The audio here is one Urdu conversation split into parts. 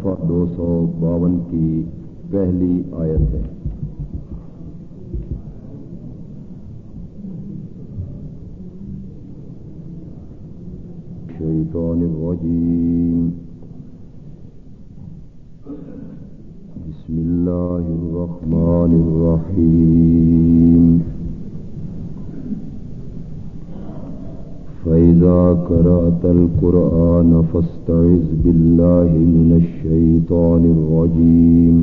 صفحہ دو سو باون کی پہلی آیت ہے۔ شیطان الرجیم۔ بسم الله الرحمن الرحيم فإذا قرأت القرآن فاستعذ بالله من الشيطان الرجيم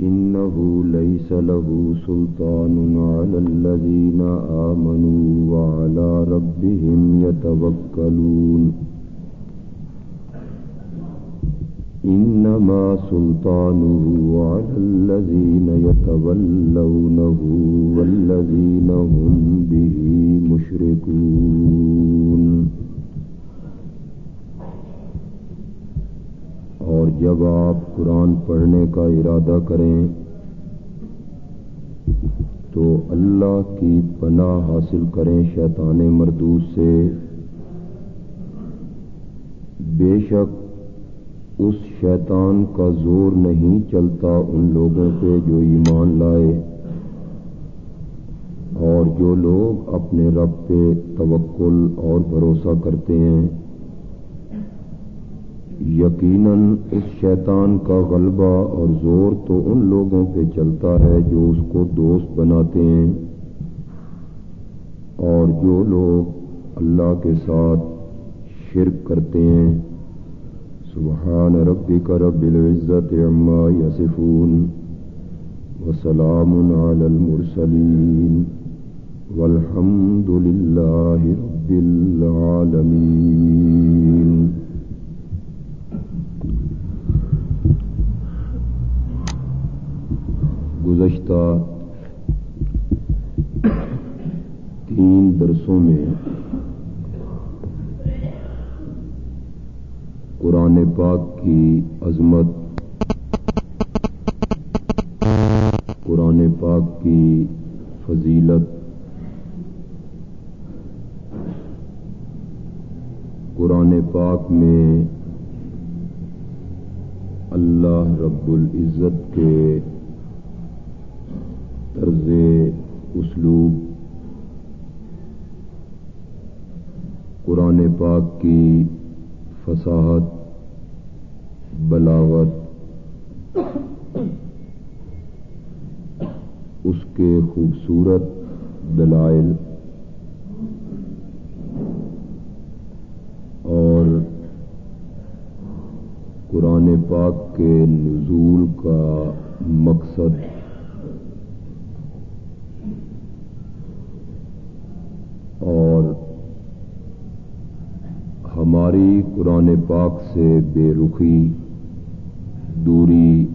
إنه ليس له سلطان على الذين آمنوا وعلى ربهم يتوكلون إنما سلطانه على الذين يتولونه والذين هم به مشركون. اور جب آپ قرآن پڑھنے کا ارادہ کریں تو اللہ کی پناہ حاصل کریں شیطان مردوس سے۔ بے شک اس شیطان کا زور نہیں چلتا ان لوگوں پہ جو ایمان لائے اور جو لوگ اپنے رب پہ توکل اور بھروسہ کرتے ہیں۔ یقیناً اس شیطان کا غلبہ اور زور تو ان لوگوں پہ چلتا ہے جو اس کو دوست بناتے ہیں اور جو لوگ اللہ کے ساتھ شرک کرتے ہیں۔ سبحان ربك رب العزة عما يصفون وسلام على المرسلين والحمد لله رب العالمين. گزشتہ تین درسوں میں قرآن پاک کی عظمت۔ قرآن پاک کی فضیلت۔ قرآن پاک میں اللہ رب العزت کے طرز اسلوب۔ قرآن پاک کی فصاحت۔ بلاغت، اس کے خوبصورت دلائل اور قرآن پاک کے نزول کا مقصد اور ہماری قرآن پاک سے بے رخی دوری،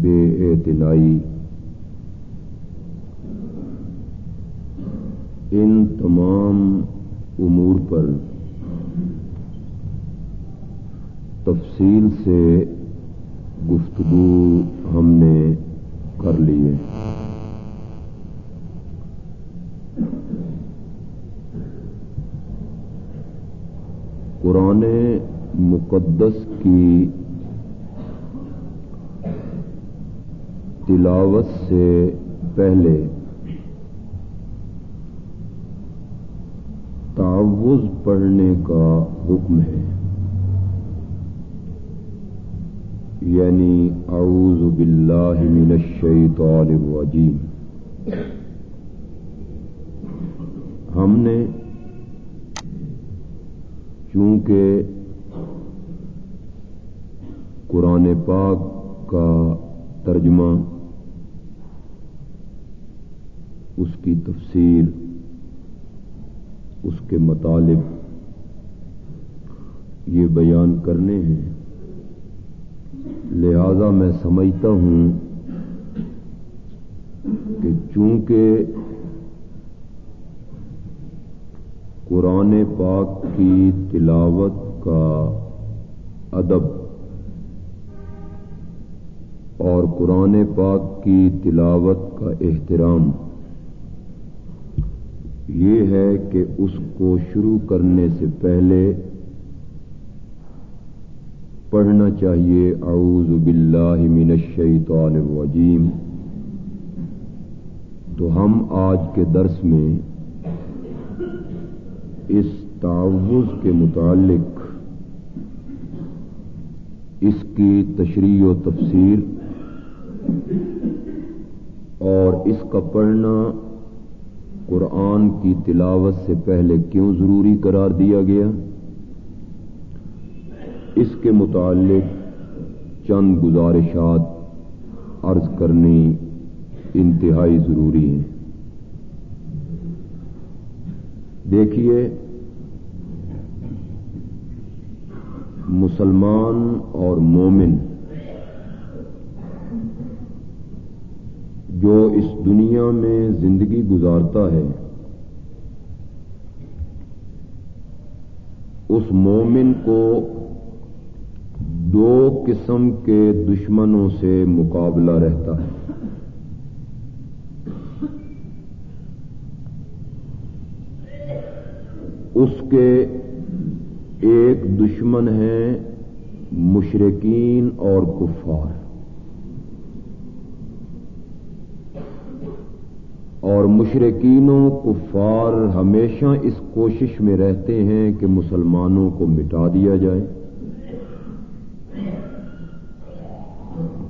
بے اعتنائی۔ ان تمام امور پر تفصیل سے گفتگو ہم نے کر لی ہے۔ قرآن مقدس کی تلاوت سے پہلے۔ تعوض پڑھنے کا حکم ہے۔ یعنی اعوذ باللہ من الشیطان الرجیم۔ ہم نے چونکہ قرآن پاک کا ترجمہ اس کی تفسیر، اس کے مطالب یہ بیان کرنے ہیں۔ لہذا میں سمجھتا ہوں کہ چونکہ قرآن پاک کی تلاوت کا ادب اور قرآن پاک کی تلاوت کا احترام یہ ہے کہ اس کو شروع کرنے سے پہلے پڑھنا چاہیے۔ اعوذ باللہ من الشیطان الرجیم۔ تو ہم آج کے درس میں اس تعوض کے متعلق اس کی تشریح و تفسیر اور اس کا پڑھنا قرآن کی تلاوت سے پہلے کیوں ضروری قرار دیا گیا؟ اس کے متعلق چند گزارشات عرض کرنی انتہائی ضروری ہے دیکھیے، مسلمان اور مومن جو اس دنیا میں زندگی گزارتا ہے۔ اس مومن کو دو قسم کے دشمنوں سے مقابلہ رہتا ہے۔ اس کے ایک دشمن ہیں مشرقین اور کفار۔ اور مشرقینوں کفار ہمیشہ اس کوشش میں رہتے ہیں کہ مسلمانوں کو مٹا دیا جائے۔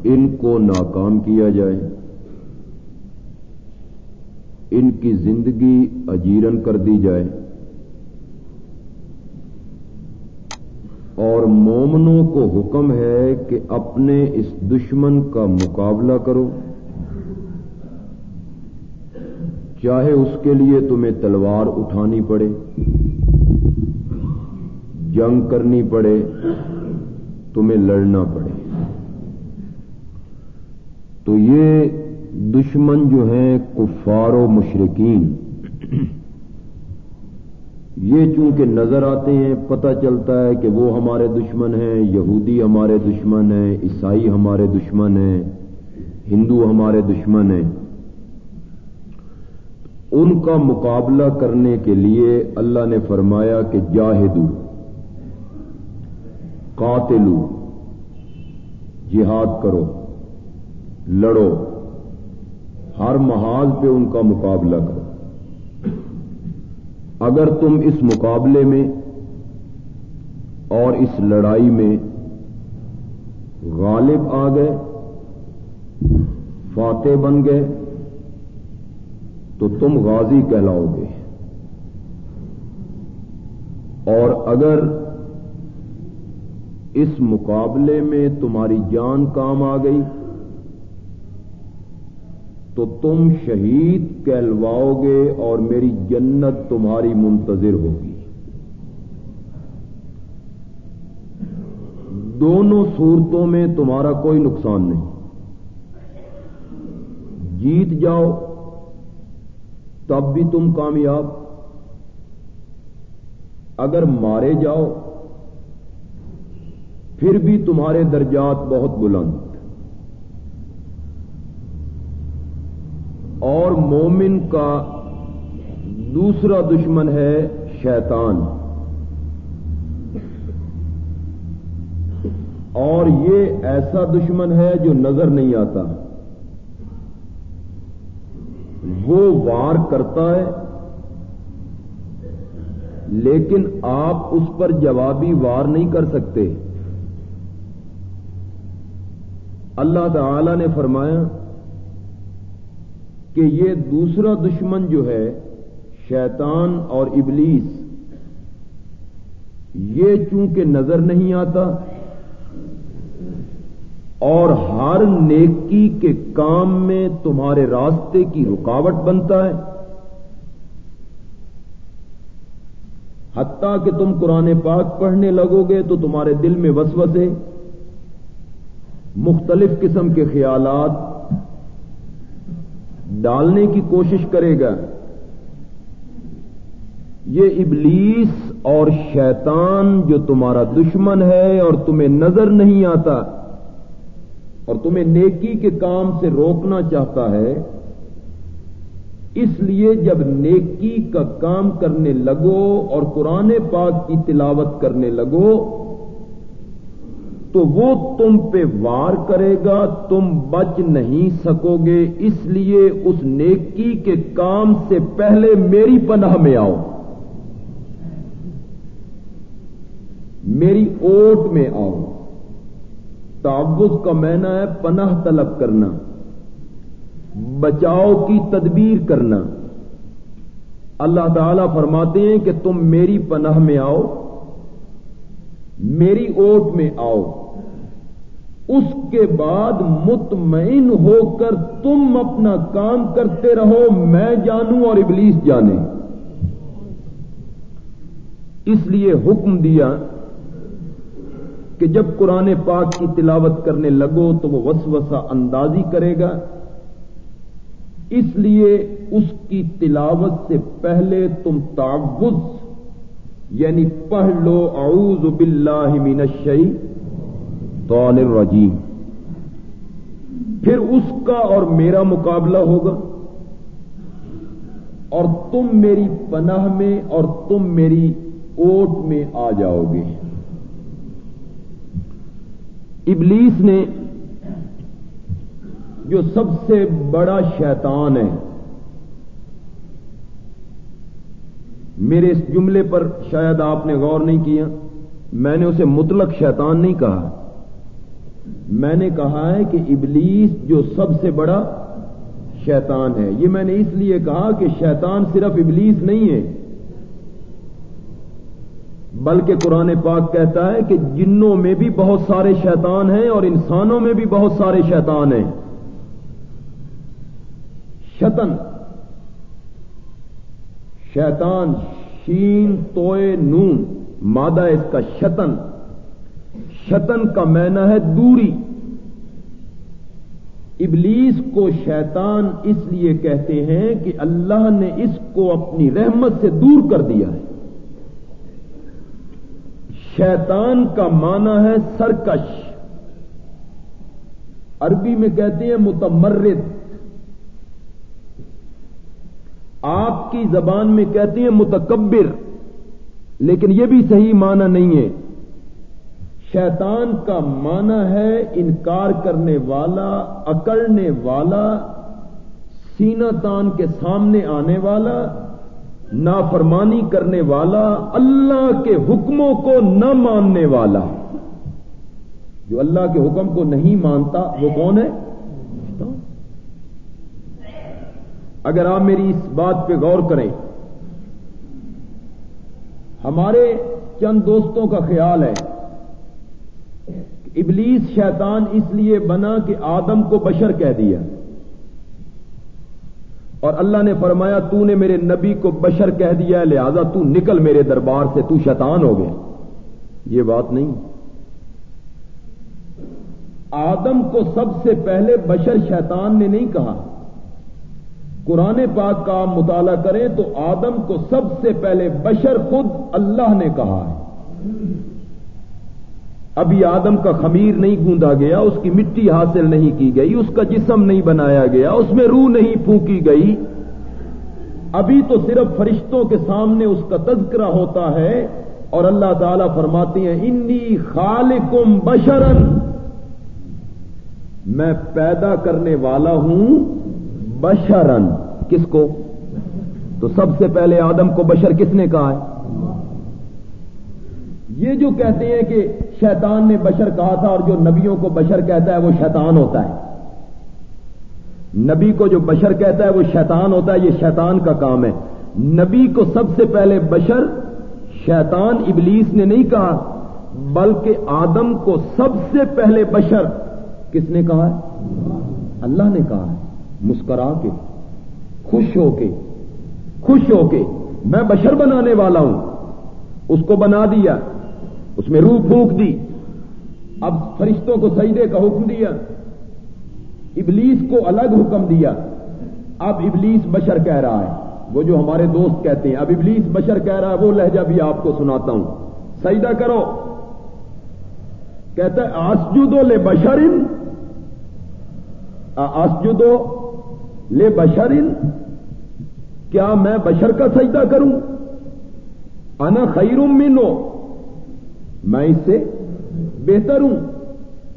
ان کو ناکام کیا جائے۔ ان کی زندگی اجیرن کر دی جائے۔ اور مومنوں کو حکم ہے کہ اپنے اس دشمن کا مقابلہ کرو۔ چاہے اس کے لیے تمہیں تلوار اٹھانی پڑے؟ جنگ کرنی پڑے، تمہیں لڑنا پڑے۔ تو یہ دشمن جو ہیں کفار و مشرقین یہ چونکہ نظر آتے ہیں، پتہ چلتا ہے کہ وہ ہمارے دشمن ہیں، یہودی ہمارے دشمن ہیں، عیسائی ہمارے دشمن ہیں، ہندو ہمارے دشمن ہیں۔ ان کا مقابلہ کرنے کے لیے اللہ نے فرمایا کہ جاہدو، قاتلو، جہاد کرو، لڑو، ہر محاذ پہ ان کا مقابلہ کرو۔ اگر تم اس مقابلے میں اور اس لڑائی میں غالب آ گئے، فاتح بن گئے تو تم غازی کہلاؤ گے اور اگر اس مقابلے میں تمہاری جان کام آ گئی، تو تم شہید کہلواؤ گے اور میری جنت تمہاری منتظر ہوگی۔ دونوں صورتوں میں تمہارا کوئی نقصان نہیں۔ جیت جاؤ تب بھی تم کامیاب۔ اگر مارے جاؤ، پھر بھی تمہارے درجات بہت بلند۔ اور مومن کا دوسرا دشمن ہے شیطان۔ اور یہ ایسا دشمن ہے جو نظر نہیں آتا۔ وہ وار کرتا ہے، لیکن آپ اس پر جوابی وار نہیں کر سکتے۔ اللہ تعالی نے فرمایا کہ یہ دوسرا دشمن جو ہے، شیطان اور ابلیس، یہ چونکہ نظر نہیں آتا اور ہر نیکی کے کام میں تمہارے راستے کی رکاوٹ بنتا ہے۔ حتیٰ کہ تم قرآن پاک پڑھنے لگو گے تو تمہارے دل میں وسوسے، مختلف قسم کے خیالات ڈالنے کی کوشش کرے گا۔ یہ ابلیس اور شیطان جو تمہارا دشمن ہے اور تمہیں نظر نہیں آتا اور تمہیں نیکی کے کام سے روکنا چاہتا ہے، اس لیے جب نیکی کا کام کرنے لگو اور قرآن پاک کی تلاوت کرنے لگو، تو وہ تم پہ وار کرے گا، تم بچ نہیں سکو گے، اس لیے اس نیکی کے کام سے پہلے میری پناہ میں آؤ۔ میری اوٹ میں آؤ۔ تعوض کا مینا ہے پناہ طلب کرنا، بچاؤ کی تدبیر کرنا۔ اللہ تعالی فرماتے ہیں کہ تم میری پناہ میں آؤ، میری اوٹ میں آؤ۔ اس کے بعد مطمئن ہو کر تم اپنا کام کرتے رہو، میں جانوں اور ابلیس جانے اس لیے حکم دیا کہ جب قرآن پاک کی تلاوت کرنے لگو تو وہ وسوسہ اندازی کرے گا۔ اس لیے اس کی تلاوت سے پہلے تم تعوض یعنی پڑھ لو، اعوذ باللہ من الشیطان الرجیم۔ پھر اس کا اور میرا مقابلہ ہوگا۔ اور تم میری پناہ میں اور تم میری اوٹ میں آ جاؤ گے۔ ابلیس نے جو سب سے بڑا شیطان ہے، میرے اس جملے پر شاید آپ نے غور نہیں کیا، میں نے اسے مطلق شیطان نہیں کہا۔ میں نے کہا ہے کہ ابلیس جو سب سے بڑا شیطان ہے۔ یہ میں نے اس لیے کہا کہ شیطان صرف ابلیس نہیں ہے بلکہ قرآن پاک کہتا ہے کہ جنوں میں بھی بہت سارے شیطان ہیں اور انسانوں میں بھی بہت سارے شیطان ہیں۔ شتن شیطان، شین، توئے، نون، مادہ اس کا شتن شتن کا مینا ہے دوری۔ ابلیس کو شیطان اس لیے کہتے ہیں کہ اللہ نے اس کو اپنی رحمت سے دور کر دیا ہے۔ شیطان کا معنی ہے سرکش۔ عربی میں کہتے ہیں متمرد۔ آپ کی زبان میں کہتے ہیں متکبر، لیکن یہ بھی صحیح معنی نہیں ہے۔ شیطان کا معنی ہے انکار کرنے والا، اکڑنے والا، سینہ تان کے سامنے آنے والا نافرمانی کرنے والا، اللہ کے حکموں کو نہ ماننے والا۔ جو اللہ کے حکم کو نہیں مانتا، وہ کون ہے؟ اگر آپ میری اس بات پہ غور کریں، ہمارے چند دوستوں کا خیال ہے ابلیس شیطان اس لیے بنا کہ آدم کو بشر کہہ دیا۔ اور اللہ نے فرمایا تو نے میرے نبی کو بشر کہہ دیا لہذا تو نکل میرے دربار سے، تو شیطان ہو گیا یہ بات نہیں۔ آدم کو سب سے پہلے بشر شیطان نے نہیں کہا۔ قرآن پاک کا آپ مطالعہ کریں تو آدم کو سب سے پہلے بشر خود اللہ نے کہا ہے۔ ابھی آدم کا خمیر نہیں گوندا گیا، اس کی مٹی حاصل نہیں کی گئی، اس کا جسم نہیں بنایا گیا، اس میں روح نہیں پھونکی گئی۔ ابھی تو صرف فرشتوں کے سامنے اس کا تذکرہ ہوتا ہے اور اللہ تعالی فرماتے ہیں، انی خالقم بشرن. میں پیدا کرنے والا ہوں بشرن۔ کس کو؟ تو سب سے پہلے آدم کو بشر کس نے کہا ہے؟ یہ جو کہتے ہیں کہ شیطان نے بشر کہا تھا اور جو نبیوں کو بشر کہتا ہے وہ شیطان ہوتا ہے۔ نبی کو جو بشر کہتا ہے وہ شیطان ہوتا ہے، یہ شیطان کا کام ہے۔ نبی کو سب سے پہلے بشر شیطان ابلیس نے نہیں کہا، بلکہ آدم کو سب سے پہلے بشر کس نے کہا ہے؟ اللہ نے کہا ہے۔ مسکرا کے، خوش ہو کے، خوش ہو کے، میں بشر بنانے والا ہوں۔ اس کو بنا دیا۔ اس میں روح پھونک دی۔ اب فرشتوں کو سجدے کا حکم دیا۔ ابلیس کو الگ حکم دیا۔ اب ابلیس بشر کہہ رہا ہے۔ وہ جو ہمارے دوست کہتے ہیں، اب ابلیس بشر کہہ رہا ہے، وہ لہجہ بھی آپ کو سناتا ہوں۔ سجدہ کرو۔ کہتا ہے آسجدو لے بشرن آسجدو لے بشرن کیا میں بشر کا سجدہ کروں؟ انا خیرم منو۔ میں اس سے بہتر ہوں۔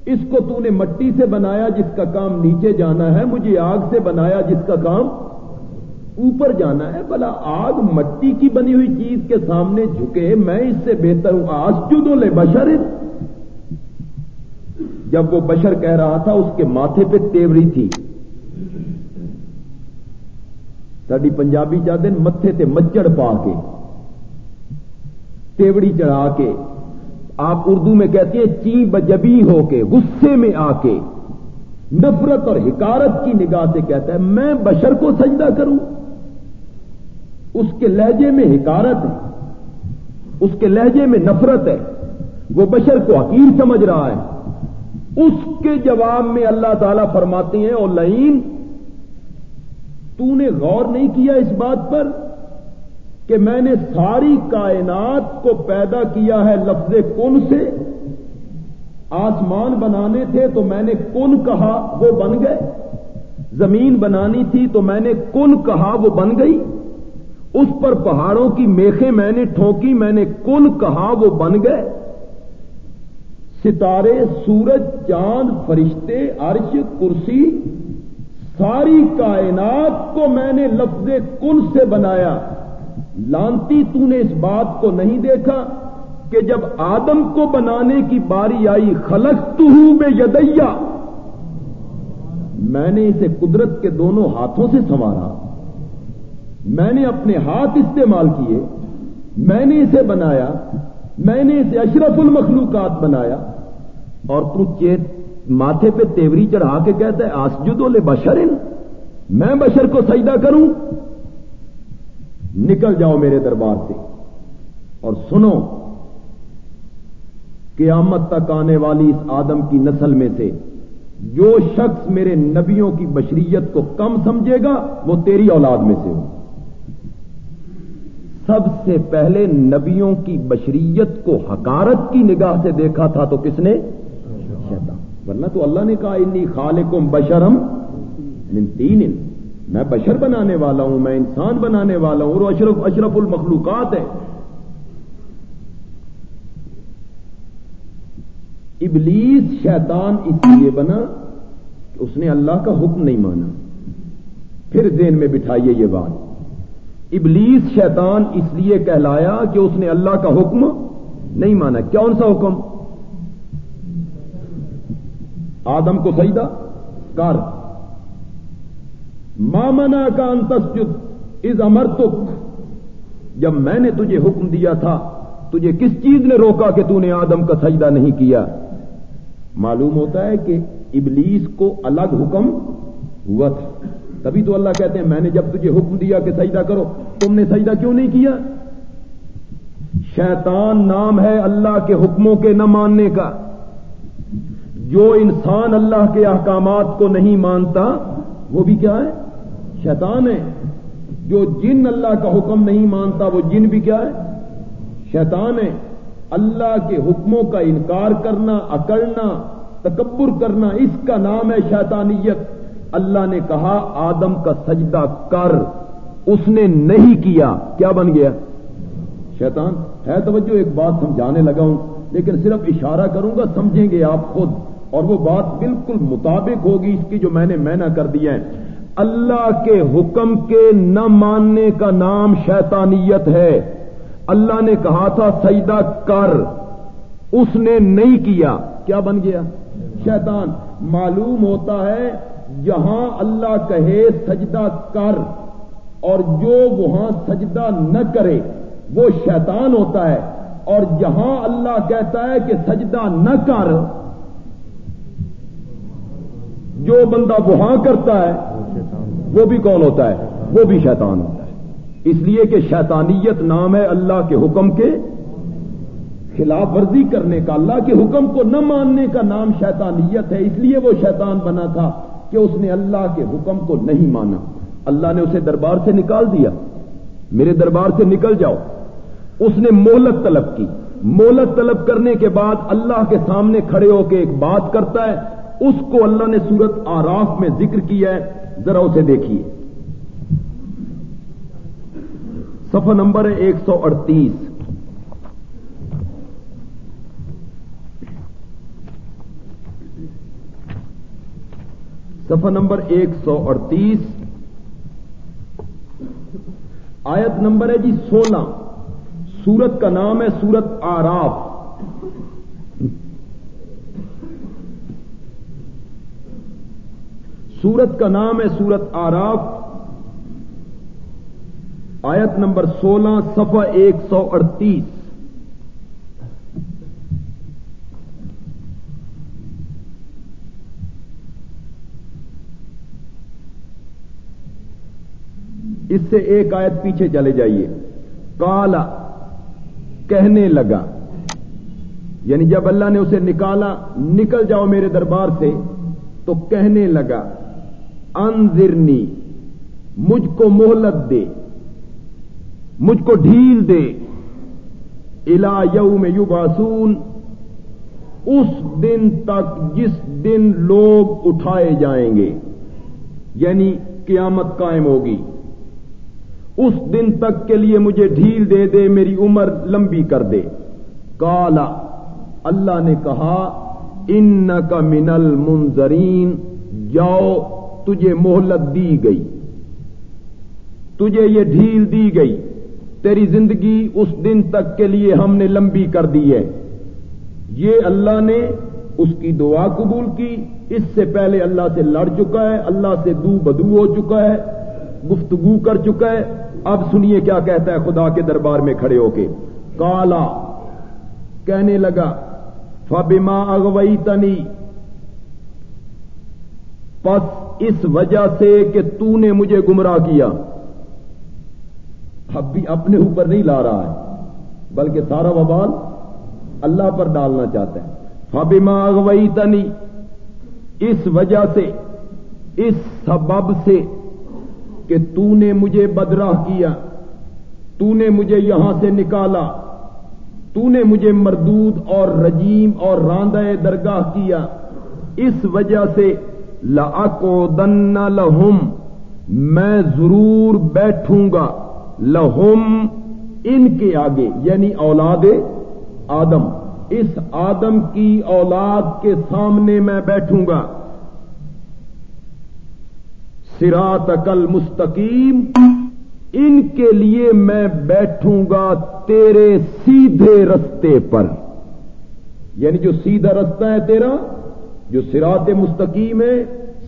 اس کو تو نے مٹی سے بنایا جس کا کام نیچے جانا ہے، مجھے آگ سے بنایا جس کا کام اوپر جانا ہے۔ بلا آگ مٹی کی بنی ہوئی چیز کے سامنے جھکے، میں اس سے بہتر ہوں۔ آج جو لے بشر۔ جب وہ بشر کہہ رہا تھا، اس کے ماتھے پہ تیوری تھی۔ ساری پنجابی چاہتے متھے تے مچڑ پا کے تیوڑی چڑھا کے۔ آپ اردو میں کہتے ہیں، چی بجبی ہو کے، غصے میں آ کے، نفرت اور حکارت کی نگاہ سے کہتا ہے، میں بشر کو سجدہ کروں۔ اس کے لہجے میں حکارت ہے، اس کے لہجے میں نفرت ہے، وہ بشر کو حقیر سمجھ رہا ہے۔ اس کے جواب میں اللہ تعالی فرماتے ہیں اور لئین، تو نے غور نہیں کیا اس بات پر؟ کہ میں نے ساری کائنات کو پیدا کیا ہے لفظ کن سے؟ آسمان بنانے تھے تو میں نے کن کہا وہ بن گئے۔ زمین بنانی تھی تو میں نے کن کہا وہ بن گئی۔ اس پر پہاڑوں کی میخیں میں نے ٹھونکی، میں نے کن کہا وہ بن گئے۔ ستارے، سورج، چاند، فرشتے، عرش، کرسی، ساری کائنات کو میں نے لفظ کن سے بنایا۔ لانتی تو نے اس بات کو نہیں دیکھا کہ جب آدم کو بنانے کی باری آئی خلق تو ہوں بے یدیا میں نے اسے قدرت کے دونوں ہاتھوں سے سنوارا۔ میں نے اپنے ہاتھ استعمال کیے، میں نے اسے بنایا، میں نے اسے اشرف المخلوقات بنایا۔ اور تو چیت ماتھے پہ تیوری چڑھا کے کہتا ہے، آسجدو لے بشر میں بشر کو سجدہ کروں؟ نکل جاؤ میرے دربار سے اور سنو، قیامت تک آنے والی اس آدم کی نسل میں سے جو شخص میرے نبیوں کی بشریت کو کم سمجھے گا، وہ تیری اولاد میں سے ہو۔ سب سے پہلے نبیوں کی بشریت کو حکارت کی نگاہ سے دیکھا تھا تو کس نے؟ شیطان۔ ورنہ تو اللہ نے کہا، انی خالقم بشرم من تین میں بشر بنانے والا ہوں، میں انسان بنانے والا ہوں اور اشرف اشرف المخلوقات ہے ابلیس شیطان اس لیے بنا کہ اس نے اللہ کا حکم نہیں مانا۔ پھر ذہن میں بٹھائیے یہ بات۔ ابلیس شیطان اس لیے کہلایا کہ اس نے اللہ کا حکم نہیں مانا۔ کون سا حکم؟ آدم کو سجدہ؟ کر۔ مامنا کا انتسجد از امر جب میں نے تجھے حکم دیا تھا، تجھے کس چیز نے روکا کہ تو نے آدم کا سجدہ نہیں کیا؟ معلوم ہوتا ہے کہ ابلیس کو الگ حکم ہوا تھا۔ تبھی تو اللہ کہتے ہیں، میں نے جب تجھے حکم دیا کہ سجدہ کرو، تم نے سجدہ کیوں نہیں کیا؟ شیطان نام ہے اللہ کے حکموں کے نہ ماننے کا۔ جو انسان اللہ کے احکامات کو نہیں مانتا، وہ بھی کیا ہے؟ شیطان ہے۔ جو جن اللہ کا حکم نہیں مانتا، وہ جن بھی کیا ہے؟ شیطان ہے۔ اللہ کے حکموں کا انکار کرنا، اکڑنا، تکبر کرنا، اس کا نام ہے شیطانیت۔ اللہ نے کہا، آدم کا سجدہ کر۔ اس نے نہیں کیا۔ کیا بن گیا؟ شیطان۔ ہے توجہ، ایک بات سمجھانے لگا ہوں، لیکن صرف اشارہ کروں گا، سمجھیں گے آپ خود۔ اور وہ بات بالکل مطابق ہوگی، اس کی جو میں نے مینا کر دیا ہے۔ اللہ کے حکم کے نہ ماننے کا نام شیطانیت ہے۔ اللہ نے کہا تھا، سجدہ کر۔ اس نے نہیں کیا۔ کیا بن گیا؟ شیطان۔ معلوم ہوتا ہے جہاں اللہ کہے، سجدہ کر۔ اور جو وہاں سجدہ نہ کرے، وہ شیطان ہوتا ہے۔ اور جہاں اللہ کہتا ہے کہ سجدہ نہ کر، جو بندہ وہاں کرتا ہے وہ بھی کون ہوتا ہے؟ وہ بھی شیطان ہوتا ہے۔ اس لیے کہ شیطانیت نام ہے اللہ کے حکم کے خلاف ورزی کرنے کا، اللہ کے حکم کو نہ ماننے کا نام شیطانیت ہے۔ اس لیے وہ شیطان بنا تھا کہ اس نے اللہ کے حکم کو نہیں مانا۔ اللہ نے اسے دربار سے نکال دیا۔ میرے دربار سے نکل جاؤ۔ اس نے مہلت طلب کی۔ مہلت طلب کرنے کے بعد اللہ کے سامنے کھڑے ہو کے ایک بات کرتا ہے۔ اس کو اللہ نے سورت آراف میں ذکر کیا ہے۔ ذرا اسے دیکھیے۔ سفر نمبر ہے ایک سو اڑتیس۔ صفحہ نمبر ایک سو اڑتیس۔ آیت نمبر ہے جی سولہ۔ سورت کا نام ہے سورت آراف۔ سورت کا نام ہے سورت آراف، آیت نمبر سولہ، صفحہ ایک سو اڑتیس۔ اس سے ایک آیت پیچھے چلے جائیے۔ کالا کہنے لگا۔ یعنی جب اللہ نے اسے نکالا، نکل جاؤ میرے دربار سے، تو کہنے لگا۔ انذرنی، مجھ کو مہلت دے، مجھ کو ڈھیل دے۔ الا یوم یباسون اس دن تک جس دن لوگ اٹھائے جائیں گے یعنی قیامت قائم ہوگی۔ اس دن تک کے لیے مجھے ڈھیل دے دے، میری عمر لمبی کر دے۔ کالا اللہ نے کہا ان کا منل منظرین جاؤ تجھے مہلت دی گئی۔ تجھے یہ ڈھیل دی گئی۔ تیری زندگی اس دن تک کے لیے ہم نے لمبی کر دی ہے۔ یہ اللہ نے اس کی دعا قبول کی۔ اس سے پہلے اللہ سے لڑ چکا ہے۔ اللہ سے دو بدو ہو چکا ہے۔ گفتگو کر چکا ہے۔ اب سنیے کیا کہتا ہے خدا کے دربار میں کھڑے ہو کے۔ کالا کہنے لگا، فبما اغوئی تنی پس اس وجہ سے کہ تو نے مجھے گمراہ کیا۔ اب بھی اپنے اوپر نہیں لا رہا ہے، بلکہ سارا وبال اللہ پر ڈالنا چاہتا ہے۔ فبما اغوئی تنی اس وجہ سے، اس سبب سے کہ تو نے مجھے بدراہ کیا۔ تو نے مجھے یہاں سے نکالا۔ تو نے مجھے مردود اور رجیم اور راندہ درگاہ کیا۔ اس وجہ سے لاکو دن لہم میں ضرور بیٹھوں گا لہم ان کے آگے یعنی اولاد آدم، اس آدم کی اولاد کے سامنے میں بیٹھوں گا سرات کل مستقیم ان کے لیے میں بیٹھوں گا تیرے سیدھے رستے پر۔ یعنی جو سیدھا رستہ ہے تیرا جو سرات مستقیم ہے،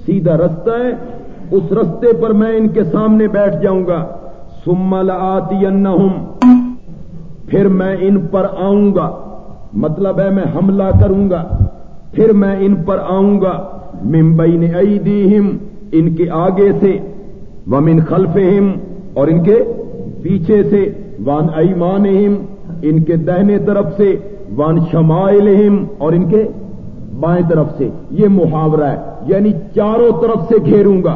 سیدھا رستہ ہے، اس رستے پر میں ان کے سامنے بیٹھ جاؤں گا۔ سمل آتی پھر میں ان پر آؤں گا۔ مطلب ہے میں حملہ کروں گا۔ پھر میں ان پر آؤں گا۔ ممبئی نے ان کے آگے سے۔ ومن خلف اور ان کے پیچھے سے۔ وان ایمان ان کے دہنے طرف سے۔ وان شمائل اور ان کے بائیں طرف سے۔ یہ محاورہ ہے۔ یعنی چاروں طرف سے گھیروں گا۔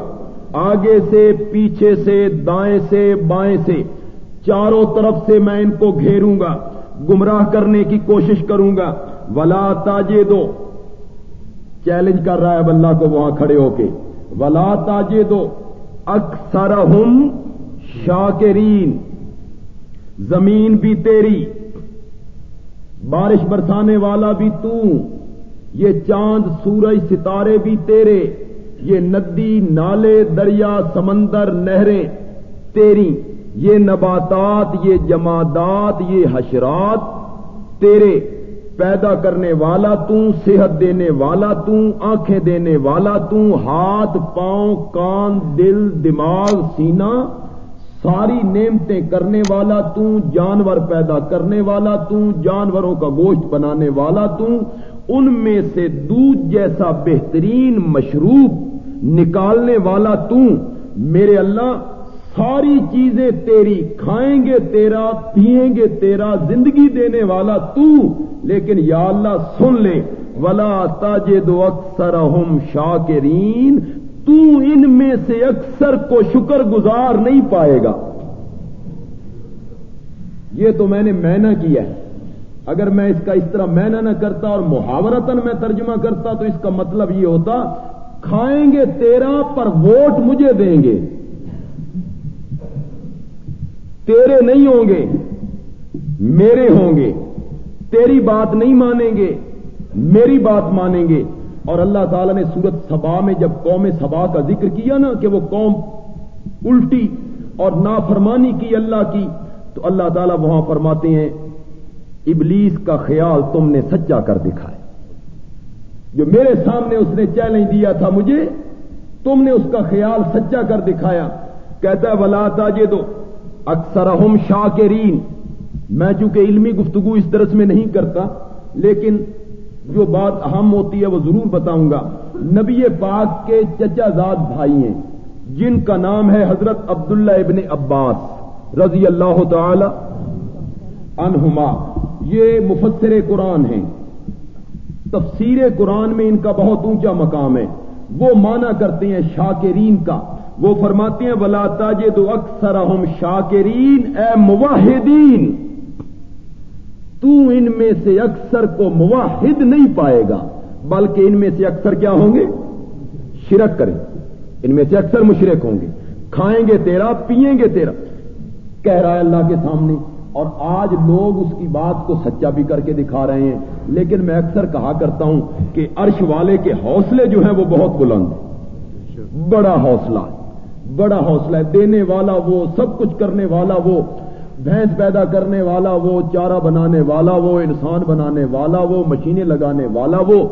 آگے سے، پیچھے سے، دائیں سے، بائیں سے۔ چاروں طرف سے میں ان کو گھیروں گا۔ گمراہ کرنے کی کوشش کروں گا۔ ولا تاجے دو چیلنج کر رہا ہے اللہ کو وہاں کھڑے ہو کے۔ ولا تاجے دو اکثر ہم شاکرین۔ زمین بھی تیری۔ بارش برسانے والا بھی تو۔ یہ چاند سورج ستارے بھی تیرے، یہ ندی، نالے، دریا، سمندر، نہریں تیری، یہ نباتات، یہ جمادات، یہ حشرات تیرے۔ پیدا کرنے والا تو، صحت دینے والا تو، آنکھیں دینے والا تو، ہاتھ، پاؤں، کان، دل، دماغ سینا ساری نعمتیں کرنے والا تو، جانور پیدا کرنے والا تو، جانوروں کا گوشت بنانے والا تو ان میں سے دودھ جیسا بہترین مشروب نکالنے والا تو میرے اللہ، ساری چیزیں تیری کھائیں گے، تیرا، پیئیں گے، تیرا زندگی دینے والا تو لیکن یا اللہ، سن لے، ولا تاجے دو اکثر ہم شاکرین تو ان میں سے اکثر کو شکر گزار نہیں پائے گا۔ یہ تو میں نے مینا کیا ہے۔ اگر میں اس کا اس طرح مینا نہ کرتا اور محاورتن میں ترجمہ کرتا تو اس کا مطلب یہ ہوتا، کھائیں گے تیرا پر ووٹ مجھے دیں گے۔ تیرے نہیں ہوں گے، میرے ہوں گے۔ تیری بات نہیں مانیں گے، میری بات مانیں گے۔ اور اللہ تعالیٰ نے سورت سبا میں جب قوم سبا کا ذکر کیا نا کہ وہ قوم الٹی اور نافرمانی کی اللہ کی، تو اللہ تعالیٰ وہاں فرماتے ہیں ابلیس کا خیال تم نے سچا کر دکھایا جو میرے سامنے اس نے چیلنج دیا تھا مجھے، تم نے اس کا خیال سچا کر دکھایا۔ کہتا ہے، ولا تاجے دو اکثر ہم شاکرین میں چونکہ علمی گفتگو اس درس میں نہیں کرتا، لیکن جو بات اہم ہوتی ہے وہ ضرور بتاؤں گا۔ نبی پاک کے چچا زاد بھائی ہیں، جن کا نام ہے حضرت عبداللہ ابن عباس رضی اللہ تعالی عنہما۔ یہ مفسر قرآن ہیں۔ تفسیر قرآن میں ان کا بہت اونچا مقام ہے۔ وہ مانا کرتے ہیں شاکرین کا۔ وہ فرماتے ہیں، ولا تاجد اکثر ہم شاکرین، اے مواحدین۔ تو ان میں سے اکثر کو مواحد نہیں پائے گا، بلکہ ان میں سے اکثر کیا ہوں گے؟ شرک کریں۔ ان میں سے اکثر مشرک ہوں گے۔ کھائیں گے تیرا، پیئیں گے تیرا۔ کہہ رہا ہے اللہ کے سامنے اور آج لوگ اس کی بات کو سچا بھی کر کے دکھا رہے ہیں۔ لیکن میں اکثر کہا کرتا ہوں کہ عرش والے کے حوصلے جو ہیں وہ بہت بلند بڑا حوصلہ بڑا حوصلہ ہے۔ دینے والا وہ، سب کچھ کرنے والا وہ، بھینس پیدا کرنے والا وہ، چارہ بنانے والا وہ، انسان بنانے والا وہ، مشینیں لگانے والا وہ،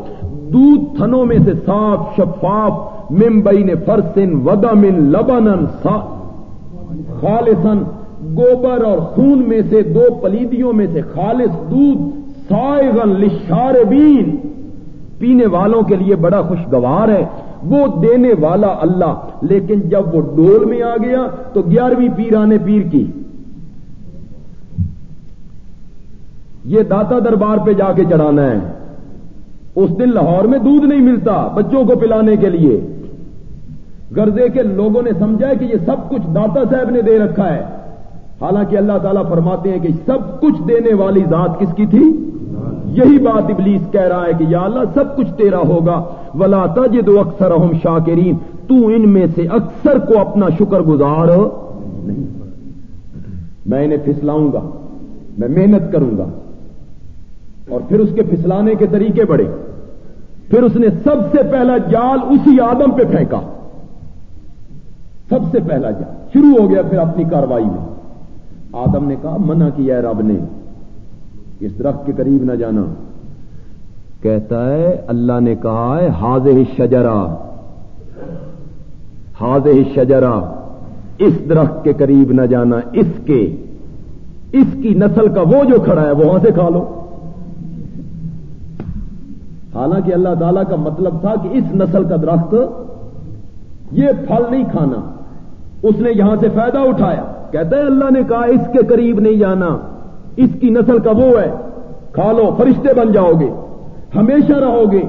دودھ تھنوں میں سے صاف شفاف ممبئی نے فرسن ودمن لبنن خالصن گوبر اور خون میں سے دو پلیدیوں میں سے خالص دودھ، سائغن لشاربین پینے والوں کے لیے بڑا خوشگوار ہے۔ وہ دینے والا اللہ۔ لیکن جب وہ ڈول میں آ گیا تو گیارہویں پیرانے پیر کی۔ یہ داتا دربار پہ جا کے چڑھانا ہے۔ اس دن لاہور میں دودھ نہیں ملتا بچوں کو پلانے کے لیے۔ گرزے کے لوگوں نے سمجھا کہ یہ سب کچھ داتا صاحب نے دے رکھا ہے۔ حالانکہ اللہ تعالیٰ فرماتے ہیں کہ سب کچھ دینے والی ذات کس کی تھی؟ یہی بات ابلیس کہہ رہا ہے کہ یا اللہ سب کچھ تیرا ہوگا، ولا تجد اکثر ہم شاکرین تو ان میں سے اکثر کو اپنا شکر گزار نہیں۔ میں انہیں پھسلاؤں گا، میں محنت کروں گا۔ اور پھر اس کے پھسلانے کے طریقے بڑے پھر اس نے سب سے پہلا جال اسی آدم پہ پھینکا۔ سب سے پہلا جال۔ شروع ہو گیا پھر اپنی کاروائی میں۔ آدم نے کہا، منع کیا ہے رب نے۔ اس درخت کے قریب نہ جانا۔ کہتا ہے، اللہ نے کہا ہے حاض شجرا حاض شجرا اس درخت کے قریب نہ جانا، اس کے۔ اس کی نسل کا وہ جو کھڑا ہے وہاں سے کھا لو۔ حالانکہ اللہ تعالی کا مطلب تھا کہ اس نسل کا درخت، یہ پھل نہیں کھانا۔ اس نے یہاں سے فائدہ اٹھایا۔ کہتا ہے اللہ نے کہا اس کے قریب نہیں جانا، اس کی نسل کا وہ ہے۔ کھا لو، فرشتے بن جاؤ گے۔ ہمیشہ رہو گے۔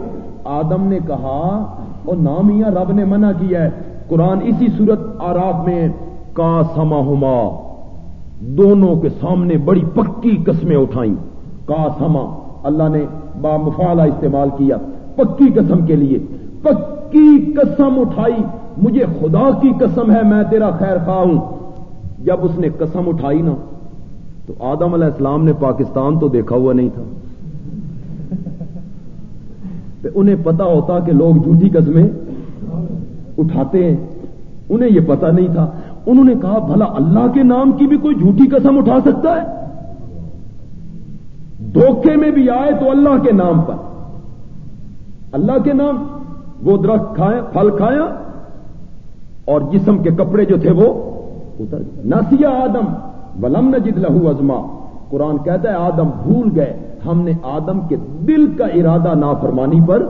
آدم نے کہا، اور نام یا رب نے منع کیا ہے۔ قرآن اسی صورت آراف میں کا سما ہوما دونوں کے سامنے بڑی پکی قسمیں اٹھائیں۔ کا سما۔ اللہ نے با مفالہ استعمال کیا۔ پکی قسم کے لیے۔ پکی قسم اٹھائی۔ مجھے خدا کی قسم ہے، میں تیرا خیر خواہ ہوں۔ جب اس نے قسم اٹھائی نا، تو آدم علیہ السلام نے پاکستان تو دیکھا ہوا نہیں تھا۔ انہیں پتا ہوتا کہ لوگ جھوٹی قسمیں اٹھاتے ہیں۔ انہیں یہ پتا نہیں تھا۔ انہوں نے کہا، بھلا اللہ کے نام کی بھی کوئی جھوٹی قسم اٹھا سکتا ہے؟ دھوکے میں بھی آئے تو اللہ کے نام پر۔ اللہ کے نام، وہ درخت کھائے، پھل کھایا، اور جسم کے کپڑے جو تھے وہ اتر نسیا آدم، ولم نجد لہو ازما قرآن کہتا ہے آدم بھول گئے۔ ہم نے آدم کے دل کا ارادہ نافرمانی پر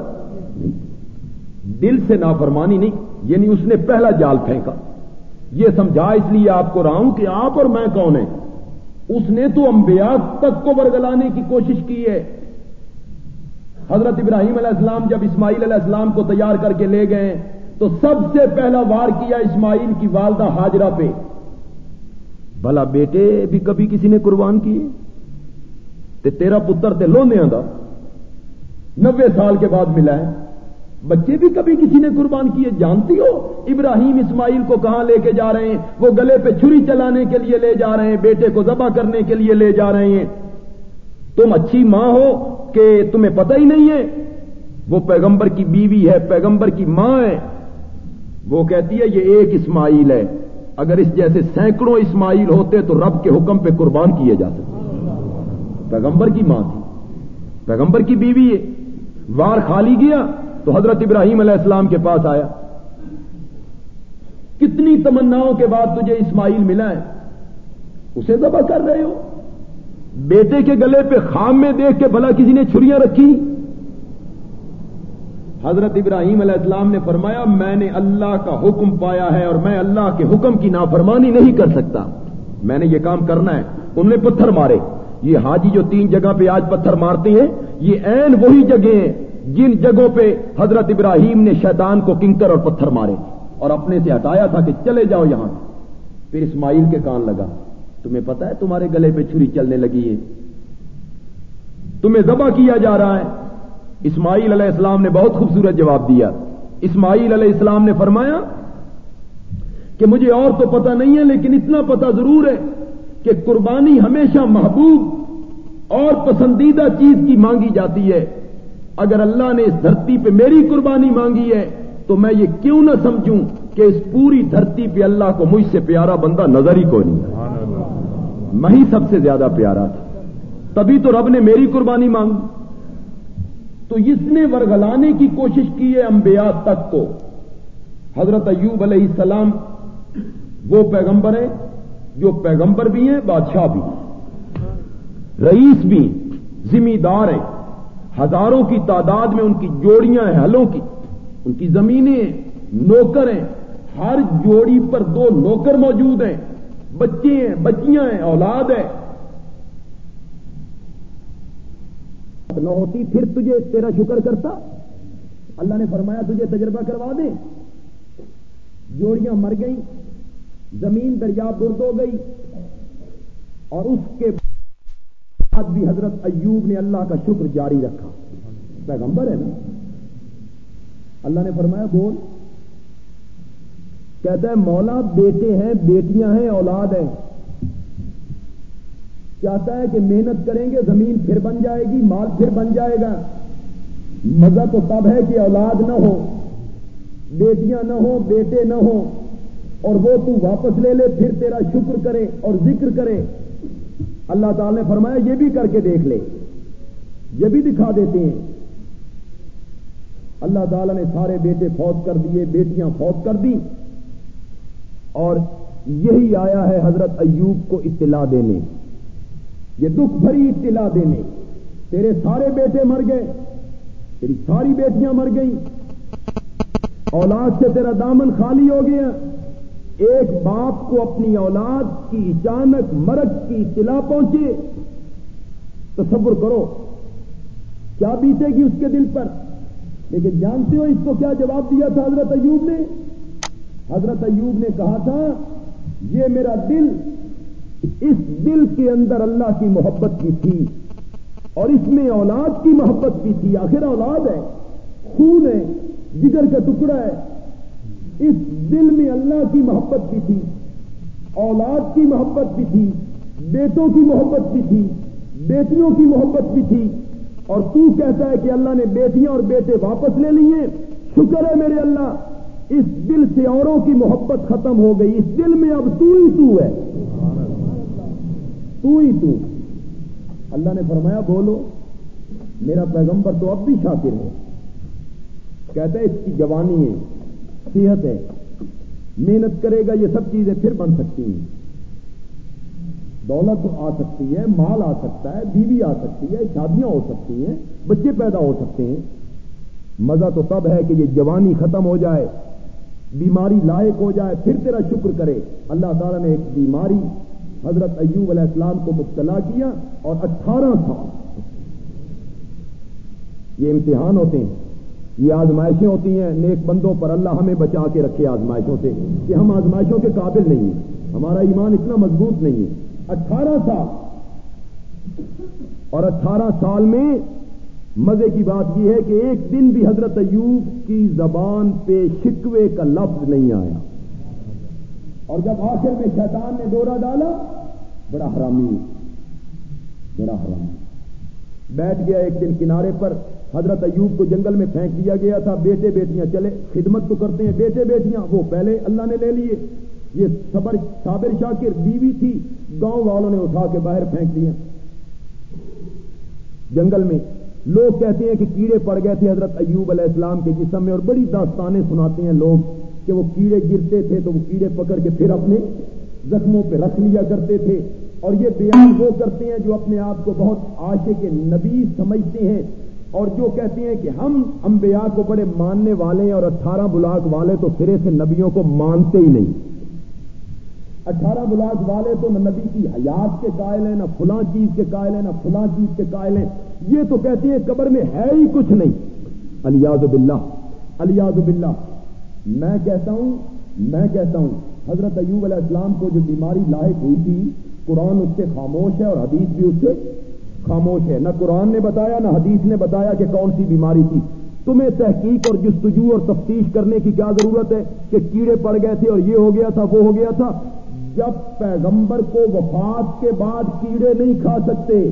دل سے نافرمانی نہیں یعنی اس نے پہلا جال پھینکا۔ یہ سمجھا اس لیے آپ کو رہا ہوں کہ آپ اور میں کون ہیں؟ اس نے تو انبیاء تک کو برگلانے کی کوشش کی ہے۔ حضرت ابراہیم علیہ السلام جب اسماعیل علیہ السلام کو تیار کر کے لے گئے، تو سب سے پہلا وار کیا اسماعیل کی والدہ حاجرہ پہ۔ بھلا بیٹے بھی کبھی کسی نے قربان کیے؟ تے تیرا پتر تے لونے دا نوے سال کے بعد ملا ہے۔ بچے بھی کبھی کسی نے قربان کیے؟ جانتی ہو؟ ابراہیم اسماعیل کو کہاں لے کے جا رہے ہیں؟ وہ گلے پہ چھری چلانے کے لیے لے جا رہے ہیں، بیٹے کو ذبح کرنے کے لیے لے جا رہے ہیں۔ تم اچھی ماں ہو کہ تمہیں پتہ ہی نہیں ہے؟ وہ پیغمبر کی بیوی ہے، پیغمبر کی ماں ہے۔ وہ کہتی ہے، یہ ایک اسماعیل ہے۔ اگر اس جیسے سینکڑوں اسماعیل ہوتے تو رب کے حکم پہ قربان کیے جا سکتے۔ پیغمبر کی ماں تھی۔ پیغمبر کی بیوی ہے۔ وار خالی گیا تو حضرت ابراہیم علیہ السلام کے پاس آیا۔ کتنی تمناؤں کے بعد تجھے اسماعیل ملا ہے؟ اسے دبا کر رہے ہو؟ بیٹے کے گلے پہ خام میں دیکھ کے بھلا کسی نے چھریاں رکھی؟ حضرت ابراہیم علیہ السلام نے فرمایا، میں نے اللہ کا حکم پایا ہے اور میں اللہ کے حکم کی نافرمانی نہیں کر سکتا۔ میں نے یہ کام کرنا ہے انہوں نے پتھر مارے۔ یہ حاجی جو تین جگہ پہ آج پتھر مارتے ہیں، یہ این وہی جگہ ہیں جن جگہوں پہ حضرت ابراہیم نے شیطان کو کنکر اور پتھر مارے اور اپنے سے ہٹایا تھا کہ چلے جاؤ یہاں۔ پھر اسماعیل کے کان لگا۔ تمہیں پتا ہے تمہارے گلے پہ چھری چلنے لگی ہے۔ تمہیں ذبح کیا جا رہا ہے۔ اسماعیل علیہ السلام نے بہت خوبصورت جواب دیا۔ اسماعیل علیہ السلام نے فرمایا کہ مجھے اور تو پتا نہیں ہے، لیکن اتنا پتا ضرور ہے کہ قربانی ہمیشہ محبوب اور پسندیدہ چیز کی مانگی جاتی ہے۔ اگر اللہ نے اس دھرتی پہ میری قربانی مانگی ہے، تو میں یہ کیوں نہ سمجھوں کہ اس پوری دھرتی پہ اللہ کو مجھ سے پیارا بندہ نظر ہی کو نہیں میں ہی سب سے زیادہ پیارا تھا۔ تبھی تو رب نے میری قربانی مانگی۔ تو اس نے ورگلانے کی کوشش کی ہے انبیاء تک کو۔ حضرت ایوب علیہ السلام وہ پیغمبر ہیں جو پیغمبر بھی ہیں، بادشاہ بھی رئیس بھی ذمہ دار ہیں۔ ہزاروں کی تعداد میں ان کی جوڑیاں ہیں، حلوں کی۔ ان کی زمینیں نوکر ہیں۔ ہر جوڑی پر دو نوکر موجود ہیں۔ بچے ہیں، بچیاں ہیں، اولاد ہے نہ ہوتی، پھر تجھے تیرا شکر کرتا۔ اللہ نے فرمایا، تجھے تجربہ کروا دے جوڑیاں مر گئیں، زمین دریا برد ہو گئی۔ اور اس کے بعد بھی حضرت ایوب نے اللہ کا شکر جاری رکھا۔ پیغمبر ہے نا؟ اللہ نے فرمایا، بول۔ کہتا ہے، مولا بیٹے ہیں، بیٹیاں ہیں، اولاد ہیں۔ چاہتا ہے کہ محنت کریں گے، زمین پھر بن جائے گی، مال پھر بن جائے گا۔ مزہ تو تب ہے کہ اولاد نہ ہو، بیٹیاں نہ ہو بیٹے نہ ہو اور وہ تو واپس لے لے، پھر تیرا شکر کرے اور ذکر کرے۔ اللہ تعالی نے فرمایا، یہ بھی کر کے دیکھ لے۔ یہ بھی دکھا دیتے ہیں۔ اللہ تعالی نے سارے بیٹے فوت کر دیے، بیٹیاں فوت کر دی اور یہی آیا ہے حضرت ایوب کو اطلاع دینے۔ یہ دکھ بھری اطلاع دینے تیرے سارے بیٹے مر گئے، تیری ساری بیٹیاں مر گئیں۔ اولاد سے تیرا دامن خالی ہو گیا۔ ایک باپ کو اپنی اولاد کی اچانک مرد کی اطلاع پہنچے تصور کرو، کیا بیتے گی اس کے دل پر؟ لیکن جانتے ہو اس کو کیا جواب دیا تھا حضرت ایوب نے؟ حضرت ایوب نے کہا تھا، یہ میرا دل اس دل کے اندر اللہ کی محبت بھی تھی اور اس میں اولاد کی محبت بھی تھی، آخر اولاد ہے، خون ہے، جگر کا ٹکڑا ہے۔ اس دل میں اللہ کی محبت بھی تھی، اولاد کی محبت بھی تھی، بیٹوں کی محبت بھی تھی، بیٹیوں کی محبت بھی تھی۔ اور تو کہتا ہے کہ اللہ نے بیٹیاں اور بیٹے واپس لے لیے۔ شکر ہے میرے اللہ، اس دل سے اوروں کی محبت ختم ہو گئی۔ اس دل میں اب تو ہی تو ہے۔ تو ہی تو۔ اللہ نے فرمایا، بولو، میرا پیغمبر تو اب بھی شاکر ہے۔ کہتا ہے، اس کی جوانی ہے، صحت ہے۔ محنت کرے گا، یہ سب چیزیں پھر بن سکتی ہیں۔ دولت آ سکتی ہے، مال آ سکتا ہے، بیوی آ سکتی ہے، شادیاں ہو سکتی ہیں، بچے پیدا ہو سکتے ہیں۔ مزہ تو تب ہے کہ یہ جوانی ختم ہو جائے، بیماری لائق ہو جائے، پھر تیرا شکر کرے۔ اللہ تعالیٰ نے ایک بیماری حضرت ایوب علیہ السلام کو مبتلا کیا اور اٹھارہ سال یہ امتحان ہوتے ہیں، یہ آزمائشیں ہوتی ہیں۔ نیک بندوں پر اللہ ہمیں بچا کے رکھے آزمائشوں سے کہ ہم آزمائشوں کے قابل نہیں ہیں۔ ہمارا ایمان اتنا مضبوط نہیں ہے۔ اٹھارہ سال اور اٹھارہ سال میں مزے کی بات یہ ہے کہ ایک دن بھی حضرت ایوب کی زبان پہ شکوے کا لفظ نہیں آیا۔ اور جب آخر میں شیطان نے دورہ ڈالا، بڑا حرامی بڑا حرامی۔ بیٹھ گیا ایک دن کنارے پر، حضرت ایوب کو جنگل میں پھینک دیا گیا تھا، بیٹے بیٹیاں چلے، خدمت تو کرتے ہیں، بیٹے بیٹیاں، وہ پہلے اللہ نے لے لیے۔ یہ صبر، صابر شاکر بیوی تھی، گاؤں والوں نے اٹھا کے باہر پھینک دیا جنگل میں لوگ کہتے ہیں کہ کیڑے پڑ گئے تھے حضرت ایوب علیہ السلام کے جسم میں اور بڑی داستانیں سناتے ہیں لوگ۔ کہ وہ کیڑے گرتے تھے تو وہ کیڑے پکڑ کے پھر اپنے زخموں پہ رکھ لیا کرتے تھے۔ اور یہ بیان وہ کرتے ہیں جو اپنے آپ کو بہت آشے کے نبی سمجھتے ہیں اور جو کہتے ہیں کہ ہم انبیاء کو بڑے ماننے والے ہیں اور اٹھارہ بلاک والے تو سرے سے نبیوں کو مانتے ہی نہیں۔ اٹھارہ بلاک والے تو نہ نبی کی حیات کے قائل ہیں، نہ فلاں چیز کے قائل ہیں، نہ فلاں چیز کے قائل ہیں۔ یہ تو کہتے ہیں قبر میں ہے ہی کچھ نہیں۔ الیاز باللہ الیاز باللہ۔ میں کہتا ہوں، میں کہتا ہوں، حضرت ایوب علیہ السلام کو جو بیماری لاحق ہوئی تھی، قرآن اس سے خاموش ہے اور حدیث بھی اس سے خاموش ہے۔ نہ قرآن نے بتایا، نہ حدیث نے بتایا کہ کون سی بیماری تھی۔ تمہیں تحقیق اور جستجو اور تفتیش کرنے کی کیا ضرورت ہے؟ کہ کیڑے پڑ گئے تھے اور یہ ہو گیا تھا، وہ ہو گیا تھا۔ جب پیغمبر کو وفات کے بعد کیڑے نہیں کھا سکتے،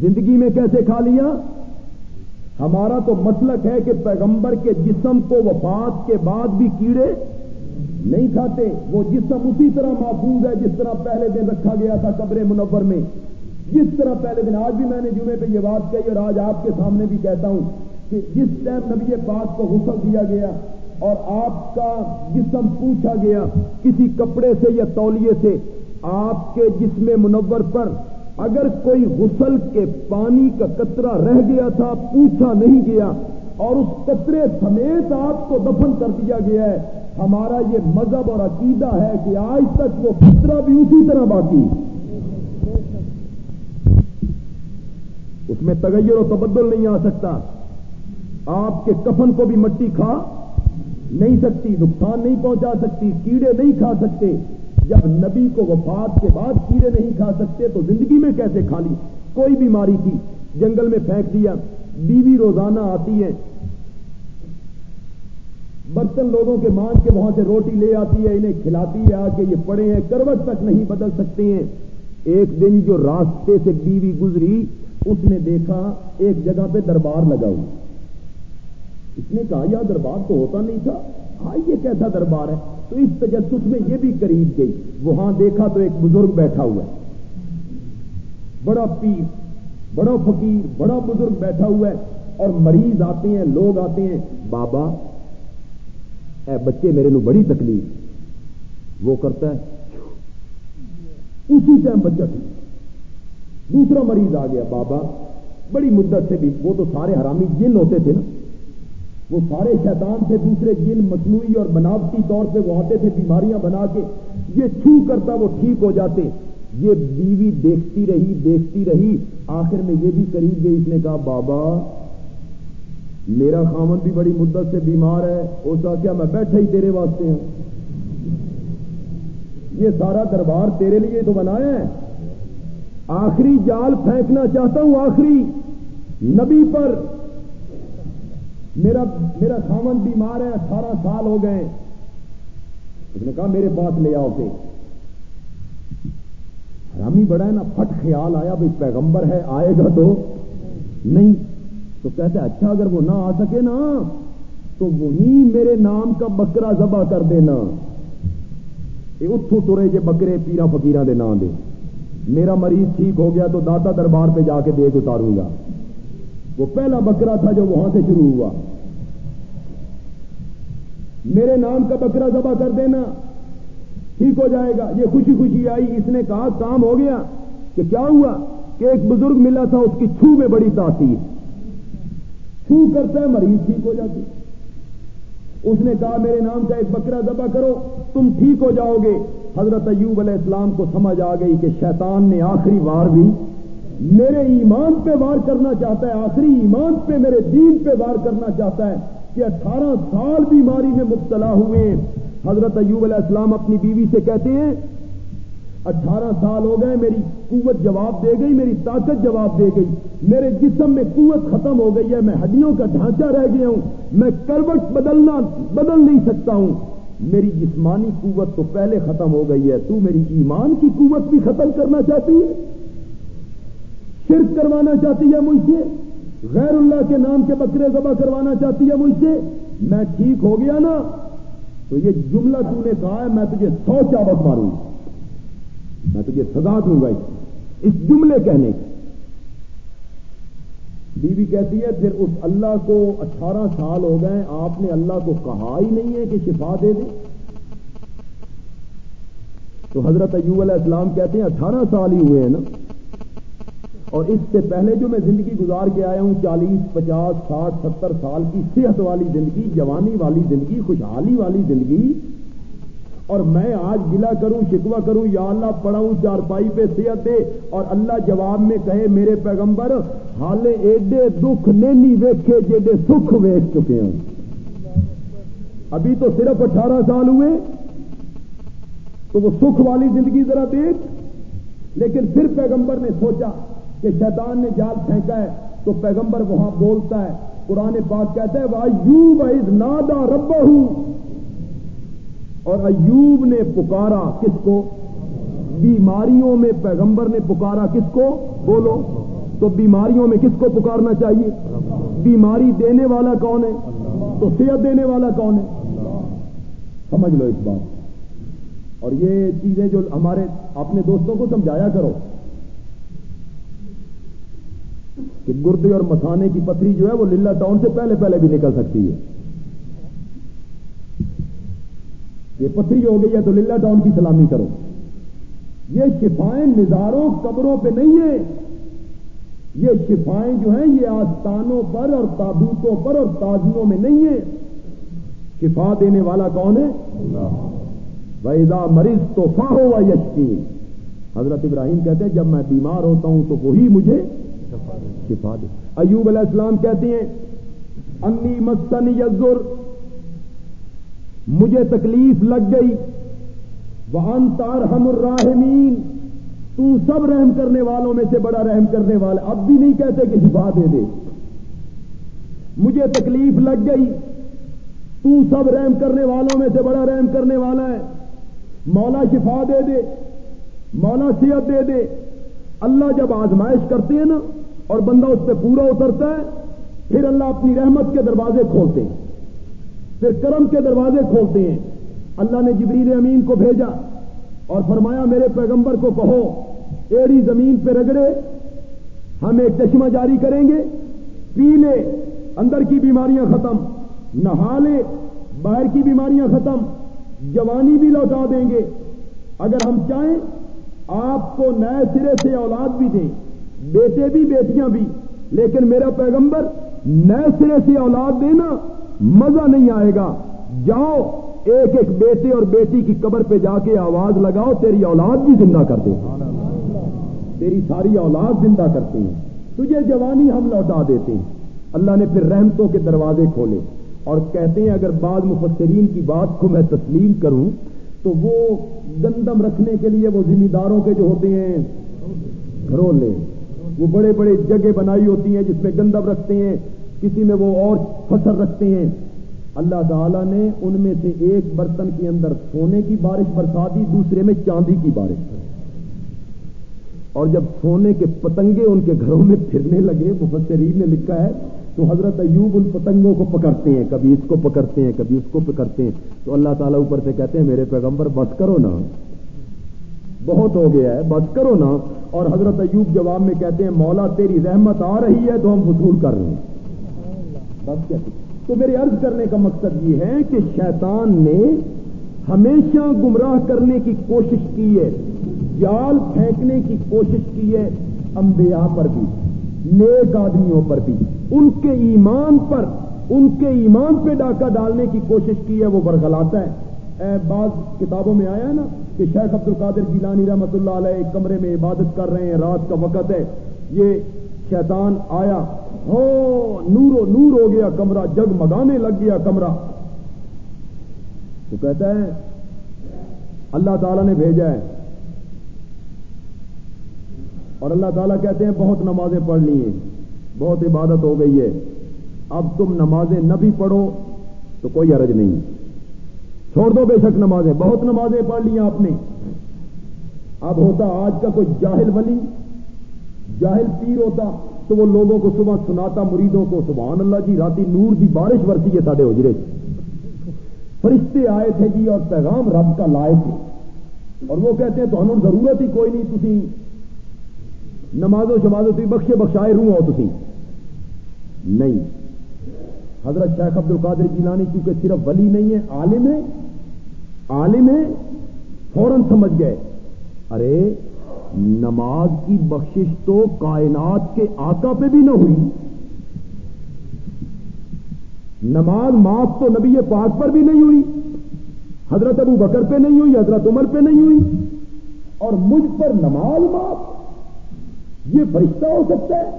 زندگی میں کیسے کھا لیا؟ ہمارا تو مسلک ہے کہ پیغمبر کے جسم کو وفات کے بعد بھی کیڑے نہیں کھاتے۔ وہ جسم اسی طرح محفوظ ہے جس طرح پہلے دن رکھا گیا تھا قبر منور میں۔ جس طرح پہلے دن آج بھی میں نے جمعے پہ یہ بات کہی اور آج آپ کے سامنے بھی کہتا ہوں کہ جس ٹائم نبی پاک کو غسل دیا گیا اور آپ کا جسم پوچھا گیا کسی کپڑے سے یا تولیے سے، آپ کے جسم منور پر اگر کوئی غسل کے پانی کا قطرہ رہ گیا تھا، پوچھا نہیں گیا، اور اس قطرے سمیت آپ کو دفن کر دیا گیا ہے، ہمارا یہ مذہب اور عقیدہ ہے کہ آج تک وہ قطرہ بھی اسی طرح باقی۔ اس میں تغیر و تبدل نہیں آ سکتا۔ آپ کے کفن کو بھی مٹی کھا نہیں سکتی، نقصان نہیں پہنچا سکتی، کیڑے نہیں کھا سکتے۔ جب نبی کو وفات کے بعد کیڑے نہیں کھا سکتے، تو زندگی میں کیسے کھا لی کوئی بیماری تھی، جنگل میں پھینک دیا، بیوی روزانہ آتی ہے۔ برتن لوگوں کے مانگ کے وہاں سے روٹی لے آتی ہے، انہیں کھلاتی ہے آ کے یہ پڑے ہیں، کروٹ تک نہیں بدل سکتے ہیں۔ ایک دن جو راستے سے بیوی گزری، اس نے دیکھا ایک جگہ پہ دربار لگا ہوا۔ اس نے کہا یا دربار تو ہوتا نہیں تھا؟ ہاں یہ کیسا دربار ہے؟ تو اس تجسس میں یہ بھی قریب گئی۔ وہاں دیکھا تو ایک بزرگ بیٹھا ہوا ہے۔ بڑا پیر، بڑا فقیر، بڑا بزرگ بیٹھا ہوا ہے اور مریض آتے ہیں، لوگ آتے ہیں۔ بابا، اے بچے میرے نو بڑی تکلیف۔ وہ کرتا ہے۔ اسی ٹائم بچہ تھی دوسرا مریض آ گیا۔ بابا، بڑی مدت سے بھی وہ تو سارے حرامی جن ہوتے تھے نا۔ وہ سارے شیطان تھے، دوسرے جن مصنوعی اور بناوٹی طور پہ وہ آتے تھے بیماریاں بنا کے، یہ چھو کرتا وہ ٹھیک ہو جاتے۔ یہ بیوی دیکھتی رہی دیکھتی رہی۔ آخر میں یہ بھی قریب گئی، اس نے کہا، بابا، میرا خامن بھی بڑی مدت سے بیمار ہے اس کا کیا میں بیٹھا ہی تیرے واسطے ہوں؟ یہ سارا دربار تیرے لیے تو بنایا ہے۔ آخری جال پھینکنا چاہتا ہوں، آخری نبی پر میرا میرا ساون بیمار ہے، اٹھارہ سال ہو گئے۔ اس نے کہا، میرے پاس لے آؤ پہ حرامی بڑا ہے نا، پھٹ خیال آیا بھائی پیغمبر ہے، آئے گا تو۔ نہیں، تو کہتے اچھا اگر وہ نہ آ سکے نا، تو وہی میرے نام کا بکرا ذبح کر دینا۔ اتو ترے جے بکرے پیرا فکیرا دے نام دے۔ میرا مریض ٹھیک ہو گیا تو داتا دربار پہ جا کے دیکھ اتاروں گا۔ وہ پہلا بکرا تھا جو وہاں سے شروع ہوا۔ میرے نام کا بکرا ذبح کر دینا، ٹھیک ہو جائے گا۔ یہ خوشی خوشی آئی۔ اس نے کہا، کام ہو گیا۔ کہ کیا ہوا؟ کہ ایک بزرگ ملا تھا، اس کی چھو میں بڑی تاثیر۔ چھو کرتا ہے، مریض ٹھیک ہو جاتی۔ اس نے کہا، میرے نام کا ایک بکرا ذبح کرو، تم ٹھیک ہو جاؤ گے۔ حضرت ایوب علیہ السلام کو سمجھ آ گئی کہ شیطان نے آخری وار بھی میرے ایمان پہ وار کرنا چاہتا ہے، آخری ایمان پہ میرے دین پہ وار کرنا چاہتا ہے کہ اٹھارہ سال بیماری میں مبتلا ہوئے۔ حضرت ایوب علیہ السلام اپنی بیوی سے کہتے ہیں، اٹھارہ سال ہو گئے، میری قوت جواب دے گئی، میری طاقت جواب دے گئی، میرے جسم میں قوت ختم ہو گئی ہے، میں ہڈیوں کا ڈھانچہ رہ گیا ہوں، میں کروٹ بدلنا، بدل نہیں سکتا ہوں۔ میری جسمانی قوت تو پہلے ختم ہو گئی ہے، تو میری ایمان کی قوت بھی ختم کرنا چاہتی ہے؟ شرک کروانا چاہتی ہے مجھ سے؟ غیر اللہ کے نام کے بکرے ذبح کروانا چاہتی ہے مجھ سے؟ میں ٹھیک ہو گیا نا؟ تو یہ جملہ تو نے کہا ہے، میں تجھے سو چاوت ماروں گا۔ میں تجھے سزا دوں گا اس جملے کہنے کی۔ بیوی کہتی ہے، پھر اس اللہ کو اٹھارہ سال ہو گئے، آپ نے اللہ کو کہا ہی نہیں ہے کہ شفا دے دے۔ تو حضرت ایوب علیہ السلام کہتے ہیں، اٹھارہ سال ہی ہوئے ہیں نا؟ اور اس سے پہلے جو میں زندگی گزار کے آیا ہوں، چالیس، پچاس، ساٹھ، ستر سال کی صحت والی زندگی، جوانی والی زندگی، خوشحالی والی زندگی، اور میں آج گلا کروں شکوا کروں، یا اللہ پڑھاؤں چار پائی پہ صحت دے، اور اللہ جواب میں کہے، میرے پیغمبر حالے ایڈے دکھ نینی ویکھے جیڈے سکھ ویچ چکے ہوں۔ ابھی تو صرف اٹھارہ سال ہوئے، تو وہ سکھ والی زندگی ذرا دیکھ، لیکن پھر پیغمبر نے سوچا کہ شیطان نے جال پھینکا ہے تو پیغمبر وہاں بولتا ہے۔ قرآن پاک کہتا ہے وہ ایوب از نادا رب اور ایوب نے پکارا کس کو؟ بیماریوں میں پیغمبر نے پکارا کس کو؟ بولو۔ تو بیماریوں میں کس کو پکارنا چاہیے؟ بیماری دینے والا کون ہے؟ تو صحت دینے والا کون ہے؟ سمجھ لو اس بات۔ اور یہ چیزیں جو ہمارے، اپنے دوستوں کو سمجھایا کرو۔ کہ گردے اور مسانے کی پتھری جو ہے وہ للہ ٹاؤن سے پہلے پہلے بھی نکل سکتی ہے۔ یہ پتھری ہو گئی ہے تو للہ ٹاؤن کی سلامی کرو۔ یہ شفائیں نظاروں قبروں پہ نہیں ہے یہ شفائیں جو ہیں یہ آستانوں پر اور تابوتوں پر اور تازیوں میں نہیں ہے شفا دینے والا کون ہے؟ ویزا مریض تو فاہو و یشکین حضرت ابراہیم کہتے ہیں جب میں بیمار ہوتا ہوں تو وہی مجھے شفا دے ایوب علیہ السلام کہتے ہیں، انی مسن یزر مجھے تکلیف لگ گئی وہاں تار ہم الراہمین تو سب رحم کرنے والوں میں سے بڑا رحم کرنے والا، اب بھی نہیں کہتے کہ شفا دے دے۔ مجھے تکلیف لگ گئی، تو سب رحم کرنے والوں میں سے بڑا رحم کرنے والا ہے۔ مولا شفا دے دے، مولا صحت دے دے۔ اللہ جب آزمائش کرتے ہیں نا اور بندہ اس پہ پورا اترتا ہے، پھر اللہ اپنی رحمت کے دروازے کھولتے ہیں۔ پھر کرم کے دروازے کھولتے ہیں۔ اللہ نے جبریل امین کو بھیجا اور فرمایا، میرے پیغمبر کو کہو، ایڑی زمین پہ رگڑے، ہم ایک چشمہ جاری کریں گے، پی لے، اندر کی بیماریاں ختم، نہا لے، باہر کی بیماریاں ختم، جوانی بھی لوٹا دیں گے۔ اگر ہم چاہیں، آپ کو نئے سرے سے اولاد بھی دیں۔ بیٹے بھی بیٹیاں بھی۔ لیکن میرا پیغمبر نئے سرے سے اولاد دینا مزہ نہیں آئے گا۔ جاؤ، ایک ایک بیٹے اور بیٹی کی قبر پہ جا کے آواز لگاؤ، تیری اولاد بھی زندہ کرتے ہیں تیری ساری اولاد زندہ کرتے ہیں۔ تجھے جوانی ہم لوٹا دیتے ہیں۔ اللہ نے پھر رحمتوں کے دروازے کھولے۔ اور کہتے ہیں، اگر بعض مفسرین کی بات کو میں تسلیم کروں، تو وہ گندم رکھنے کے لیے وہ ذمہ داروں کے جو ہوتے ہیں گھرولے وہ بڑے بڑے جگہ بنائی ہوتی ہیں جس میں گندم رکھتے ہیں، کسی میں وہ اور فصل رکھتے ہیں۔ اللہ تعالیٰ نے ان میں سے ایک برتن کے اندر سونے کی بارش برسا دی دوسرے میں چاندی کی بارش۔ اور جب سونے کے پتنگے ان کے گھروں میں پھرنے لگے، مفسرین نے لکھا ہے، تو حضرت ایوب ان پتنگوں کو پکڑتے ہیں، کبھی اس کو پکڑتے ہیں، کبھی اس کو پکڑتے ہیں۔ تو اللہ تعالیٰ اوپر سے کہتے ہیں، میرے پیغمبر، بس کرو نا۔ بہت ہو گیا ہے بس کرو نا۔ اور حضرت ایوب جواب میں کہتے ہیں، مولا تیری رحمت آ رہی ہے تو ہم وصول کر رہے ہیں۔ بس کیا تو میرے عرض کرنے کا مقصد یہ ہے کہ شیطان نے ہمیشہ گمراہ کرنے کی کوشش کی ہے، جال پھینکنے کی کوشش کی ہے انبیاء پر بھی، نیک آدمیوں پر بھی۔ ان کے ایمان پر، ان کے ایمان پہ ڈاکہ ڈالنے کی کوشش کی ہے، وہ برگلاتا ہے۔ اے بعض کتابوں میں آیا ہے نا کہ شیخ عبد القادر جیلانی رحمت اللہ علیہ ایک کمرے میں عبادت کر رہے ہیں، رات کا وقت ہے۔ یہ شیطان آیا۔ ہو، نور و نور ہو گیا کمرہ، جگ مگانے لگ گیا کمرہ۔ تو کہتا ہے، اللہ تعالیٰ نے بھیجا ہے۔ اور اللہ تعالیٰ کہتے ہیں، بہت نمازیں پڑھ لی ہیں، بہت عبادت ہو گئی ہے۔ اب تم نمازیں نہ بھی پڑھو تو کوئی عرض نہیں۔ چھوڑ دو بے شک نمازیں، بہت نمازیں پڑھ لی آپ نے۔ اب ہوتا آج کا کوئی جاہل ولی، جاہل پیر ہوتا تو وہ لوگوں کو صبح سناتا، مریدوں کو سبحان اللہ جی راتی نور دی بارش برسی ہے سارے اجرے فرشتے آئے تھے جی اور پیغام رب کا لائے تھے۔ اور وہ کہتے ہیں تو ہم ضرورت ہی کوئی نہیں تھی نمازوں شمازوں تھی بخشے بخشائے روح ہو تھی نہیں۔ حضرت شیخ عبد القادر جیلانی کیونکہ صرف ولی نہیں ہے، عالم ہے۔ عالم ہے فوراً سمجھ گئے۔ ارے، نماز کی بخشش تو کائنات کے آقا پہ بھی نہ ہوئی۔ نماز معاف تو نبی پاک پر بھی نہیں ہوئی۔ حضرت ابو بکر پہ نہیں ہوئی، حضرت عمر پہ نہیں ہوئی۔ اور مجھ پر نماز معاف، یہ فرشتہ ہو سکتا ہے؟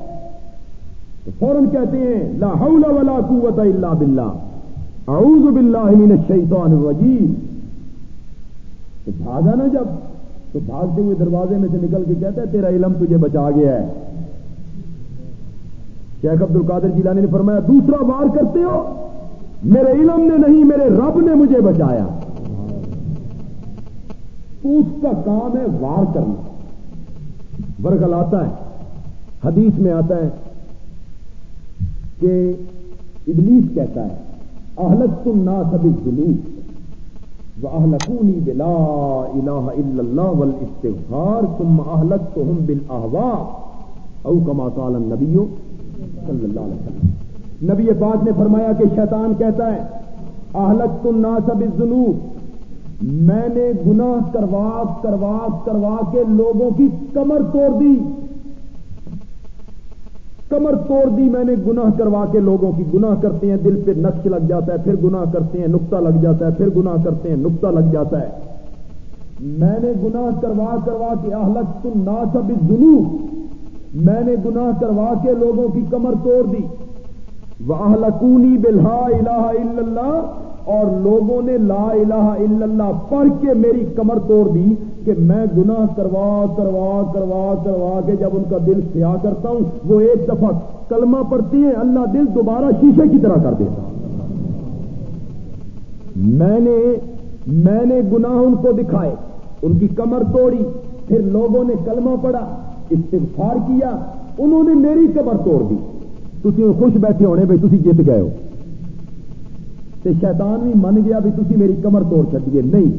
تو فوراً کہتے ہیں، لا حول ولا قوت الا باللہ۔ اعوذ باللہ من الشیطان الرجیم۔ تو بھاگا نا جب، تو بھاگتے ہوئے دروازے میں سے نکل کے کہتا ہے، تیرا علم تجھے بچا گیا ہے۔ شیخ عبد القادر جیلانی نے فرمایا، دوسرا وار کرتے ہو، میرے علم نے نہیں، میرے رب نے مجھے بچایا۔ تو اس کا کام ہے وار کرنا۔ برگل آتا ہے، حدیث میں آتا ہے کہ ابلیس کہتا ہے اہلک تم نا سب جلوس و اہلکونی بلا الہ الا اللہ والاستغفار ثم اہلکتہم بالاہواء او کما قال النبی صلی اللہ علیہ وسلم نبی پاک نے فرمایا کہ شیطان کہتا ہے اہلک تم نا سب میں نے گناہ کروا کروا کروا کے لوگوں کی کمر توڑ دی۔ کمر توڑ دی، میں نے گناہ کروا کے لوگوں کی گناہ کرتے ہیں، دل پہ نقش لگ جاتا ہے، پھر گناہ کرتے ہیں، نقطہ لگ جاتا ہے، پھر گناہ کرتے ہیں، نقطہ لگ جاتا ہے۔ میں نے گناہ کروا کروا کے اہلک تم نا سب میں نے گناہ کروا کے لوگوں کی کمر توڑ دی۔ وہ اہلکونی بلحا الہ الا اللہ اور لوگوں نے لا الہ الا اللہ پڑھ کے میری کمر توڑ دی۔ کہ میں گناہ کروا کروا کروا کروا کے جب ان کا دل سیاہ کرتا ہوں، وہ ایک دفعہ کلمہ پڑتی ہیں، اللہ دل دوبارہ شیشے کی طرح کر دیتا میں نے میں نے گناہ ان کو دکھائے، ان کی کمر توڑی، پھر لوگوں نے کلمہ پڑا استغفار کیا، انہوں نے میری کمر توڑ دی۔ تھی خوش بیٹھے ہونے بھائی تھی جیت گئے ہو۔ شیطان بھی من گیا بھی تھی میری کمر توڑ چکیے نہیں،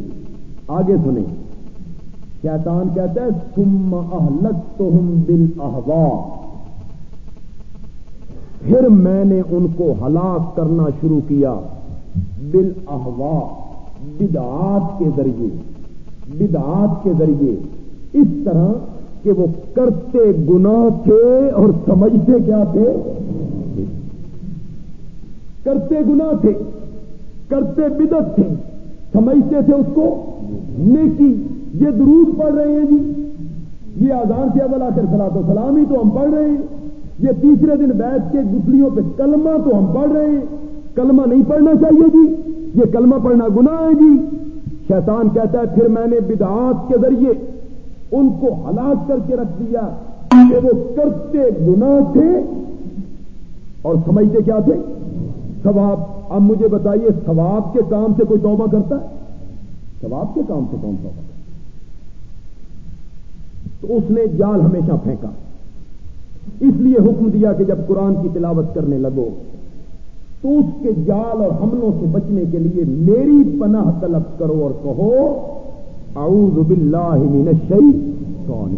آگے سنیں۔ شیطان کہتا ہے تم اہلت تو ہم دل پھر میں نے ان کو ہلاک کرنا شروع کیا۔ بل احوا بدعات کے ذریعے۔ بدعات کے ذریعے۔ اس طرح کہ وہ کرتے گناہ تھے اور سمجھتے کیا تھے؟ کرتے گناہ تھے، کرتے بدت تھے۔ سمجھتے تھے اس کو؟ نیکی۔ یہ درود پڑھ رہے ہیں جی۔ یہ آزان سے اول آخر سلا تو سلامی تو ہم پڑھ رہے ہیں۔ یہ تیسرے دن بیٹھ کے گٹلیوں پہ کلمہ تو ہم پڑھ رہے ہیں۔ کلمہ نہیں پڑھنا چاہیے جی۔ یہ کلمہ پڑھنا گناہ ہے جی۔ شیطان کہتا ہے، پھر میں نے بدعات کے ذریعے ان کو ہلاک کر کے رکھ دیا کہ وہ کرتے گناہ تھے۔ اور سمجھتے کیا تھے؟ ثواب۔ اب مجھے بتائیے، ثواب کے کام سے کوئی توبہ کرتا ہے؟ ثواب کے کام سے کون توبہ کرتا تو اس نے جال ہمیشہ پھینکا۔ اس لیے حکم دیا کہ جب قرآن کی تلاوت کرنے لگو، تو اس کے جال اور حملوں سے بچنے کے لیے میری پناہ طلب کرو اور کہو، اعوذ باللہ من الشیطان۔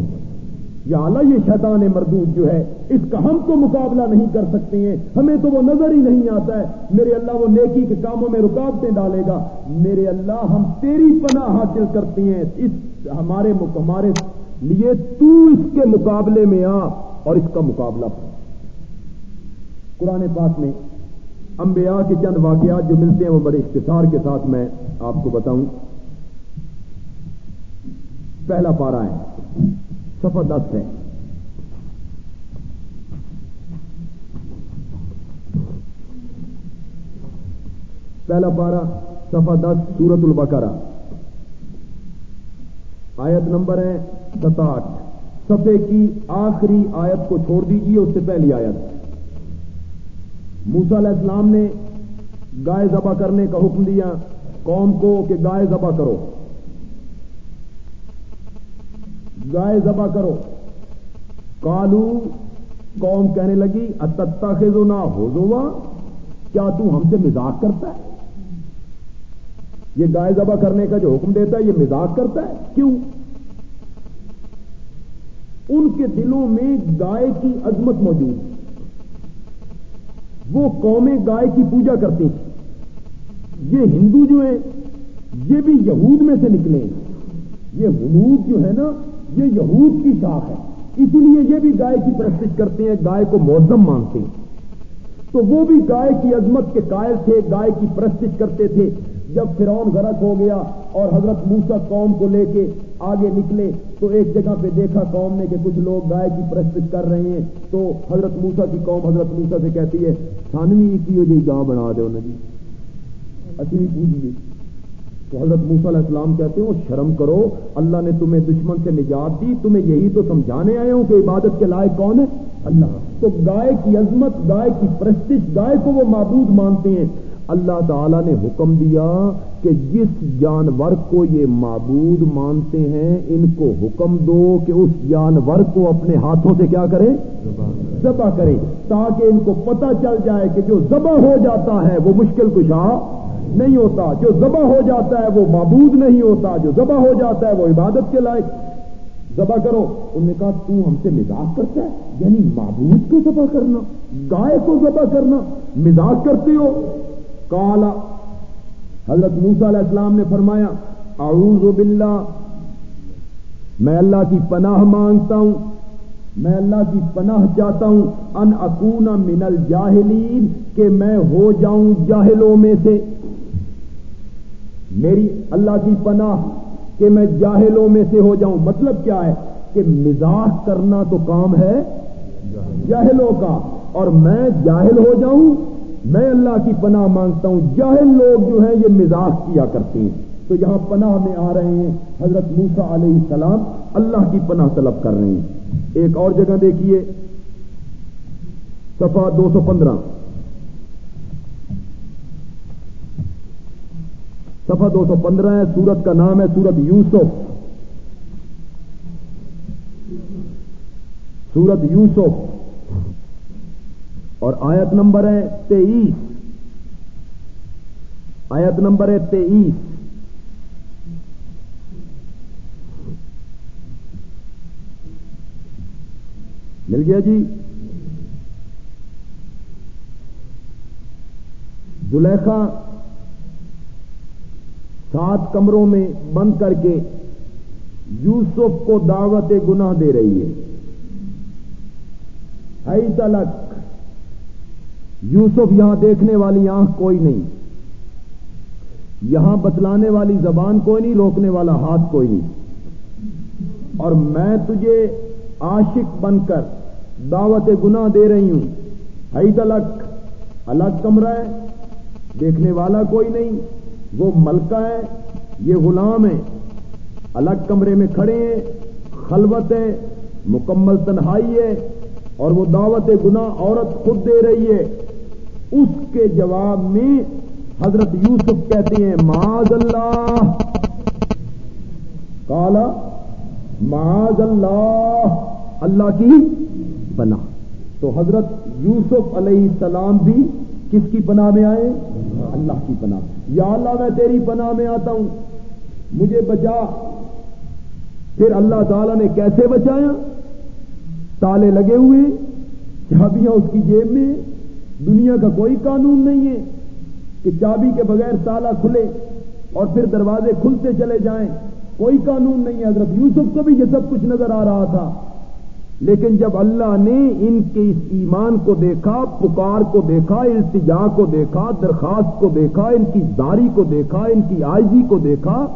یا اللہ، یہ شیطان مردود جو ہے، اس کا ہم تو مقابلہ نہیں کر سکتے ہیں، ہمیں تو وہ نظر ہی نہیں آتا ہے۔ میرے اللہ وہ نیکی کے کاموں میں رکاوٹیں ڈالے گا۔ میرے اللہ، ہم تیری پناہ حاصل کرتے ہیں۔ اس ہمارے ہمارے لیے تو اس کے مقابلے میں آ اور اس کا مقابلہ قرآن پاک میں انبیاء کے چند واقعات جو ملتے ہیں وہ بڑے اختصار کے ساتھ میں آپ کو بتاؤں۔ پہلا پارا ہے سفر دس ہے۔ پہلا پارا سفر دس سورت البقرہ۔ آیت نمبر ہے ستاٹھ۔ سفے کی آخری آیت کو چھوڑ دیجیے اس سے پہلی آیت۔ موسا علیہ السلام نے گائے ذبح کرنے کا حکم دیا، قوم کو کہ گائے ذبح کرو۔ گائے ذبح کرو۔ کالو قوم کہنے لگی اتتا خیزو نہ ہو کیا تو ہم سے مزاق کرتا ہے؟ یہ گائے ذبح کرنے کا جو حکم دیتا ہے، یہ مزاق کرتا ہے۔ کیوں؟ ان کے دلوں میں گائے کی عظمت موجود ہے۔ وہ قومیں گائے کی پوجا کرتی تھیں۔ یہ ہندو جو ہیں، یہ بھی یہود میں سے نکلے ہیں۔ یہ حنود جو ہے نا، یہ یہود کی شاخ ہے۔ اسی لیے یہ بھی گائے کی پرستش کرتے ہیں، گائے کو موزم مانتے ہیں۔ تو وہ بھی گائے کی عظمت کے قائل تھے، گائے کی پرستش کرتے تھے۔ جب فرعون غرق ہو گیا اور حضرت موسا قوم کو لے کے آگے نکلے تو ایک جگہ پہ دیکھا قوم نے کہ کچھ لوگ گائے کی پرستش کر رہے ہیں تو حضرت موسا کی قوم حضرت موسا سے کہتی ہے سانوی کی ہو جی گاہ بنا دو نا جی۔ اچھی پوچھ تو حضرت موسا علیہ السلام کہتے ہیں شرم کرو، اللہ نے تمہیں دشمن سے نجات دی، تمہیں یہی تو سمجھانے آئے ہوں کہ عبادت کے لائق کون ہے؟ اللہ۔ تو گائے کی عظمت، گائے کی پرستش، گائے کو وہ معبود مانتے ہیں۔ اللہ تعالی نے حکم دیا کہ جس جانور کو یہ معبود مانتے ہیں، ان کو حکم دو کہ اس جانور کو اپنے ہاتھوں سے کیا کرے؟ ذبح کرے، تاکہ ان کو پتہ چل جائے کہ جو ذبح ہو جاتا ہے وہ مشکل کشا نہیں ہوتا، جو ذبح ہو جاتا ہے وہ معبود نہیں ہوتا، جو ذبح ہو جاتا ہے وہ عبادت کے لائق۔ ذبح کرو۔ انہوں نے کہا، تو ہم سے مزاق کرتا ہے؟ یعنی معبود کو ذبح کرنا، گائے کو ذبح کرنا مزاق کرتے ہو؟ کالا حضرت موسا علیہ السلام نے فرمایا، اعوذ باللہ، میں اللہ کی پناہ مانگتا ہوں، میں اللہ کی پناہ چاہتا ہوں، ان اکون من الجاہلین کہ میں ہو جاؤں جاہلوں میں سے۔ میری اللہ کی پناہ کہ میں جاہلوں میں سے ہو جاؤں۔ مطلب کیا ہے؟ کہ مزاح کرنا تو کام ہے جاہلوں کا، اور میں جاہل ہو جاؤں میں اللہ کی پناہ مانگتا ہوں۔ جاہل لوگ جو ہیں، یہ مزاح کیا کرتے ہیں۔ تو یہاں پناہ میں آ رہے ہیں۔ حضرت موسا علیہ السلام اللہ کی پناہ طلب کر رہے ہیں۔ ایک اور جگہ دیکھیے۔ صفحہ دو سو پندرہ۔ صفحہ دو سو پندرہ ہے۔ سورت کا نام ہے سورت یوسف۔ سورت یوسف۔ اور آیت نمبر ہے تیئیس۔ آیت نمبر ہے تیئیس۔ مل گیا جی؟ زلیخا سات کمروں میں بند کر کے یوسف کو دعوت گناہ دے رہی ہے۔ تلک یوسف یہاں دیکھنے والی آنکھ کوئی نہیں، یہاں بتلانے والی زبان کوئی نہیں، روکنے والا ہاتھ کوئی نہیں۔ اور میں تجھے عاشق بن کر دعوت گنا دے رہی ہوں۔ حید الگ الگ کمرہ ہے، دیکھنے والا کوئی نہیں، وہ ملکہ ہے، یہ غلام ہے۔ الگ کمرے میں کھڑے ہیں، خلوت ہے، مکمل تنہائی ہے، اور وہ دعوت گنا عورت خود دے رہی ہے۔ اس کے جواب میں حضرت یوسف کہتے ہیں معاذ اللہ کالا معاذ اللہ اللہ کی پناہ تو حضرت یوسف علیہ السلام بھی کس کی پناہ میں آئے؟ اللہ کی پناہ یا اللہ، میں تیری پناہ میں آتا ہوں۔ مجھے بچا۔ پھر اللہ تعالی نے کیسے بچایا؟ تالے لگے ہوئے، چابیاں اس کی جیب میں۔ دنیا کا کوئی قانون نہیں ہے کہ چابی کے بغیر تالا کھلے اور پھر دروازے کھلتے چلے جائیں، کوئی قانون نہیں ہے۔ حضرت یوسف کو بھی یہ سب کچھ نظر آ رہا تھا۔ لیکن جب اللہ نے ان کے اس ایمان کو دیکھا، پکار کو دیکھا، التجا کو دیکھا، درخواست کو دیکھا، ان کی داری کو دیکھا، ان کی آئزی کو دیکھا،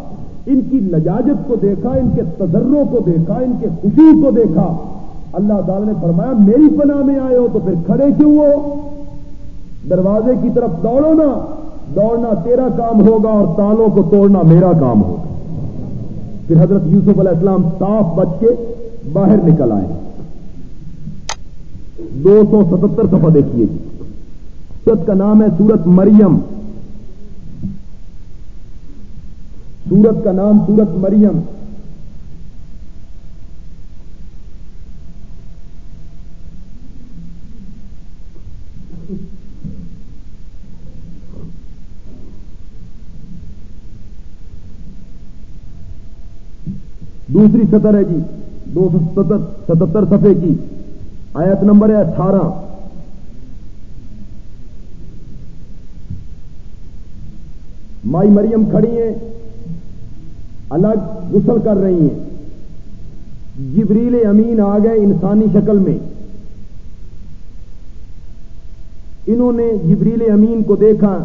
ان کی لجاجت کو دیکھا، ان کے تجروں کو دیکھا، ان کے خوشی کو دیکھا۔ اللہ تعالی نے فرمایا، میری پناہ میں آئے ہو تو پھر کھڑے کیوں ہو؟ دروازے کی طرف دوڑو نا، دوڑنا تیرا کام ہوگا اور تالوں کو توڑنا میرا کام ہوگا۔ پھر حضرت یوسف علیہ السلام صاف بچ کے باہر نکل آئے۔ دو سو ستہتر سفا دیکھیے جی۔ سورت کا نام ہے سورت مریم۔ سورت کا نام سورت مریم۔ دوسری سطر ہے جی دو سو ستہتر صفحے کی۔ آیت نمبر ہے اٹھارہ۔ مائی مریم کھڑی ہیں، الگ غسل کر رہی ہیں۔ جبریل امین آ گئے انسانی شکل میں۔ انہوں نے جبریل امین کو دیکھا،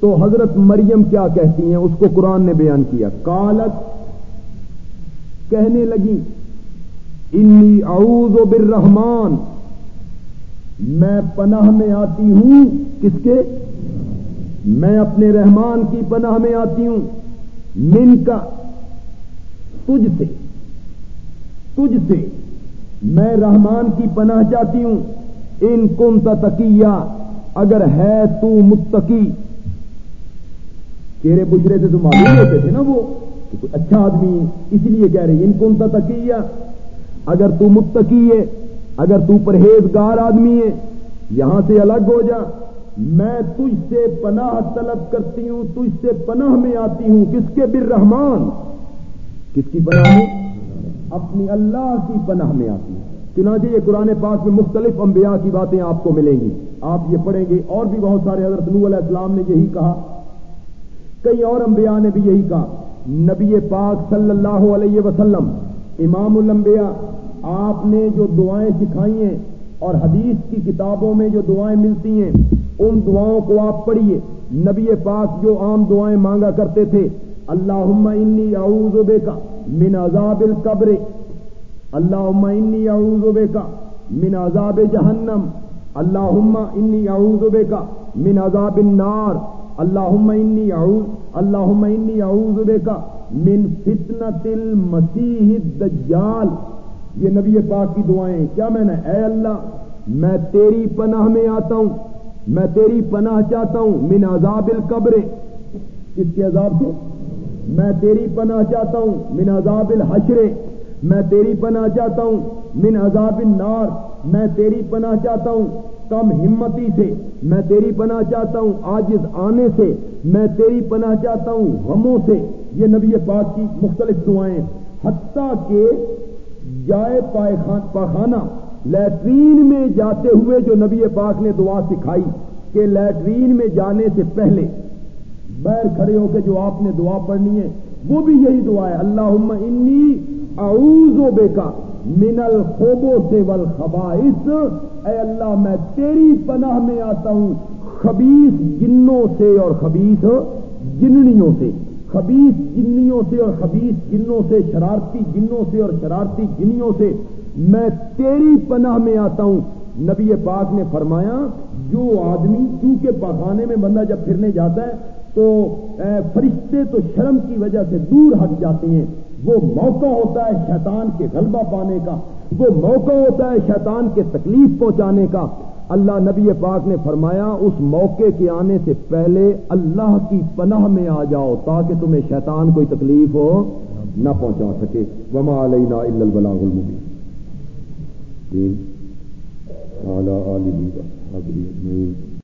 تو حضرت مریم کیا کہتی ہیں؟ اس کو قرآن نے بیان کیا۔ کالت کہنے لگی انی اعوذ بالرحمان میں پناہ میں آتی ہوں کس کے؟ میں اپنے رحمان کی پناہ میں آتی ہوں، من کا، تجھ سے تجھ سے میں رحمان کی پناہ چاہتی ہوں، ان کن تکیہ اگر ہے تو متقی۔ چہرے بشرے سے تو معلوم ہوتے تھے نا وہ؟ کہ کوئی اچھا آدمی ہے اس لیے کہہ رہے ان کن تکیہ اگر تو متقی ہے، اگر تو پرہیزگار آدمی ہے، یہاں سے الگ ہو جا۔ میں تجھ سے پناہ طلب کرتی ہوں، تجھ سے پناہ میں آتی ہوں۔ کس کے بر رحمان کس کی پناہ میں؟ اپنی اللہ کی پناہ میں آتی ہوں۔ چنانچہ یہ قرآن پاک میں مختلف انبیاء کی باتیں آپ کو ملیں گی۔ آپ یہ پڑھیں گے۔ اور بھی بہت سارے حضرت نو علیہ السلام نے یہی کہا۔ کئی اور انبیاء نے بھی یہی کہا۔ نبی پاک صلی اللہ علیہ وسلم، امام الانبیاء، آپ نے جو دعائیں سکھائی ہیں اور حدیث کی کتابوں میں جو دعائیں ملتی ہیں، ان دعاؤں کو آپ پڑھیے۔ نبی پاک جو عام دعائیں مانگا کرتے تھے اللہ انی اعوذ کا من عذاب القبر اللہ انی اعوذ کا من عذاب جہنم اللہ انی اعوذ کا من عذاب النار۔ اللہ انی اعوذ اللہ انی اعوذ کا من فتنة المسیح الدجال۔ یہ نبی پاک کی دعائیں۔ کیا میں نے؟ اے اللہ، میں تیری پناہ میں آتا ہوں۔ میں تیری پناہ چاہتا ہوں من عذاب القبر۔ کس کے عذاب سے؟ میں تیری پناہ چاہتا ہوں من عذاب الحشر۔ میں تیری پناہ چاہتا ہوں من عذاب النار۔ میں تیری پناہ چاہتا ہوں کم ہمتی سے میں تیری پناہ چاہتا ہوں آجز آنے سے میں تیری پناہ چاہتا ہوں، غموں سے۔ یہ نبی پاک کی مختلف دعائیں۔ حتیٰ کہ جائے پاخانہ، لیٹرین میں جاتے ہوئے جو نبی پاک نے دعا سکھائی کہ لیٹرین میں جانے سے پہلے بیر کھڑے ہو کے جو آپ نے دعا پڑھنی ہے، وہ بھی یہی دعا ہے۔ اللہ انی اعوذ بے کا من الخوبوں سے ول اے اللہ، میں تیری پناہ میں آتا ہوں خبیص جنوں سے اور خبیص جننیوں سے۔ خبیص جنیوں سے اور خبیص جنوں سے، شرارتی جنوں سے اور شرارتی جنیوں سے۔ میں تیری پناہ میں آتا ہوں۔ نبی پاک نے فرمایا، جو آدمی چونکہ پاخانے میں بندہ جب پھرنے جاتا ہے تو فرشتے تو شرم کی وجہ سے دور ہٹ جاتے ہیں۔ وہ موقع ہوتا ہے شیطان کے غلبہ پانے کا، وہ موقع ہوتا ہے شیطان کے تکلیف پہنچانے کا۔ اللہ نبی پاک نے فرمایا، اس موقع کے آنے سے پہلے اللہ کی پناہ میں آ جاؤ تاکہ تمہیں شیطان کوئی تکلیف ہو نہ پہنچا سکے۔ وما علینا الا البلاغ المبین جی۔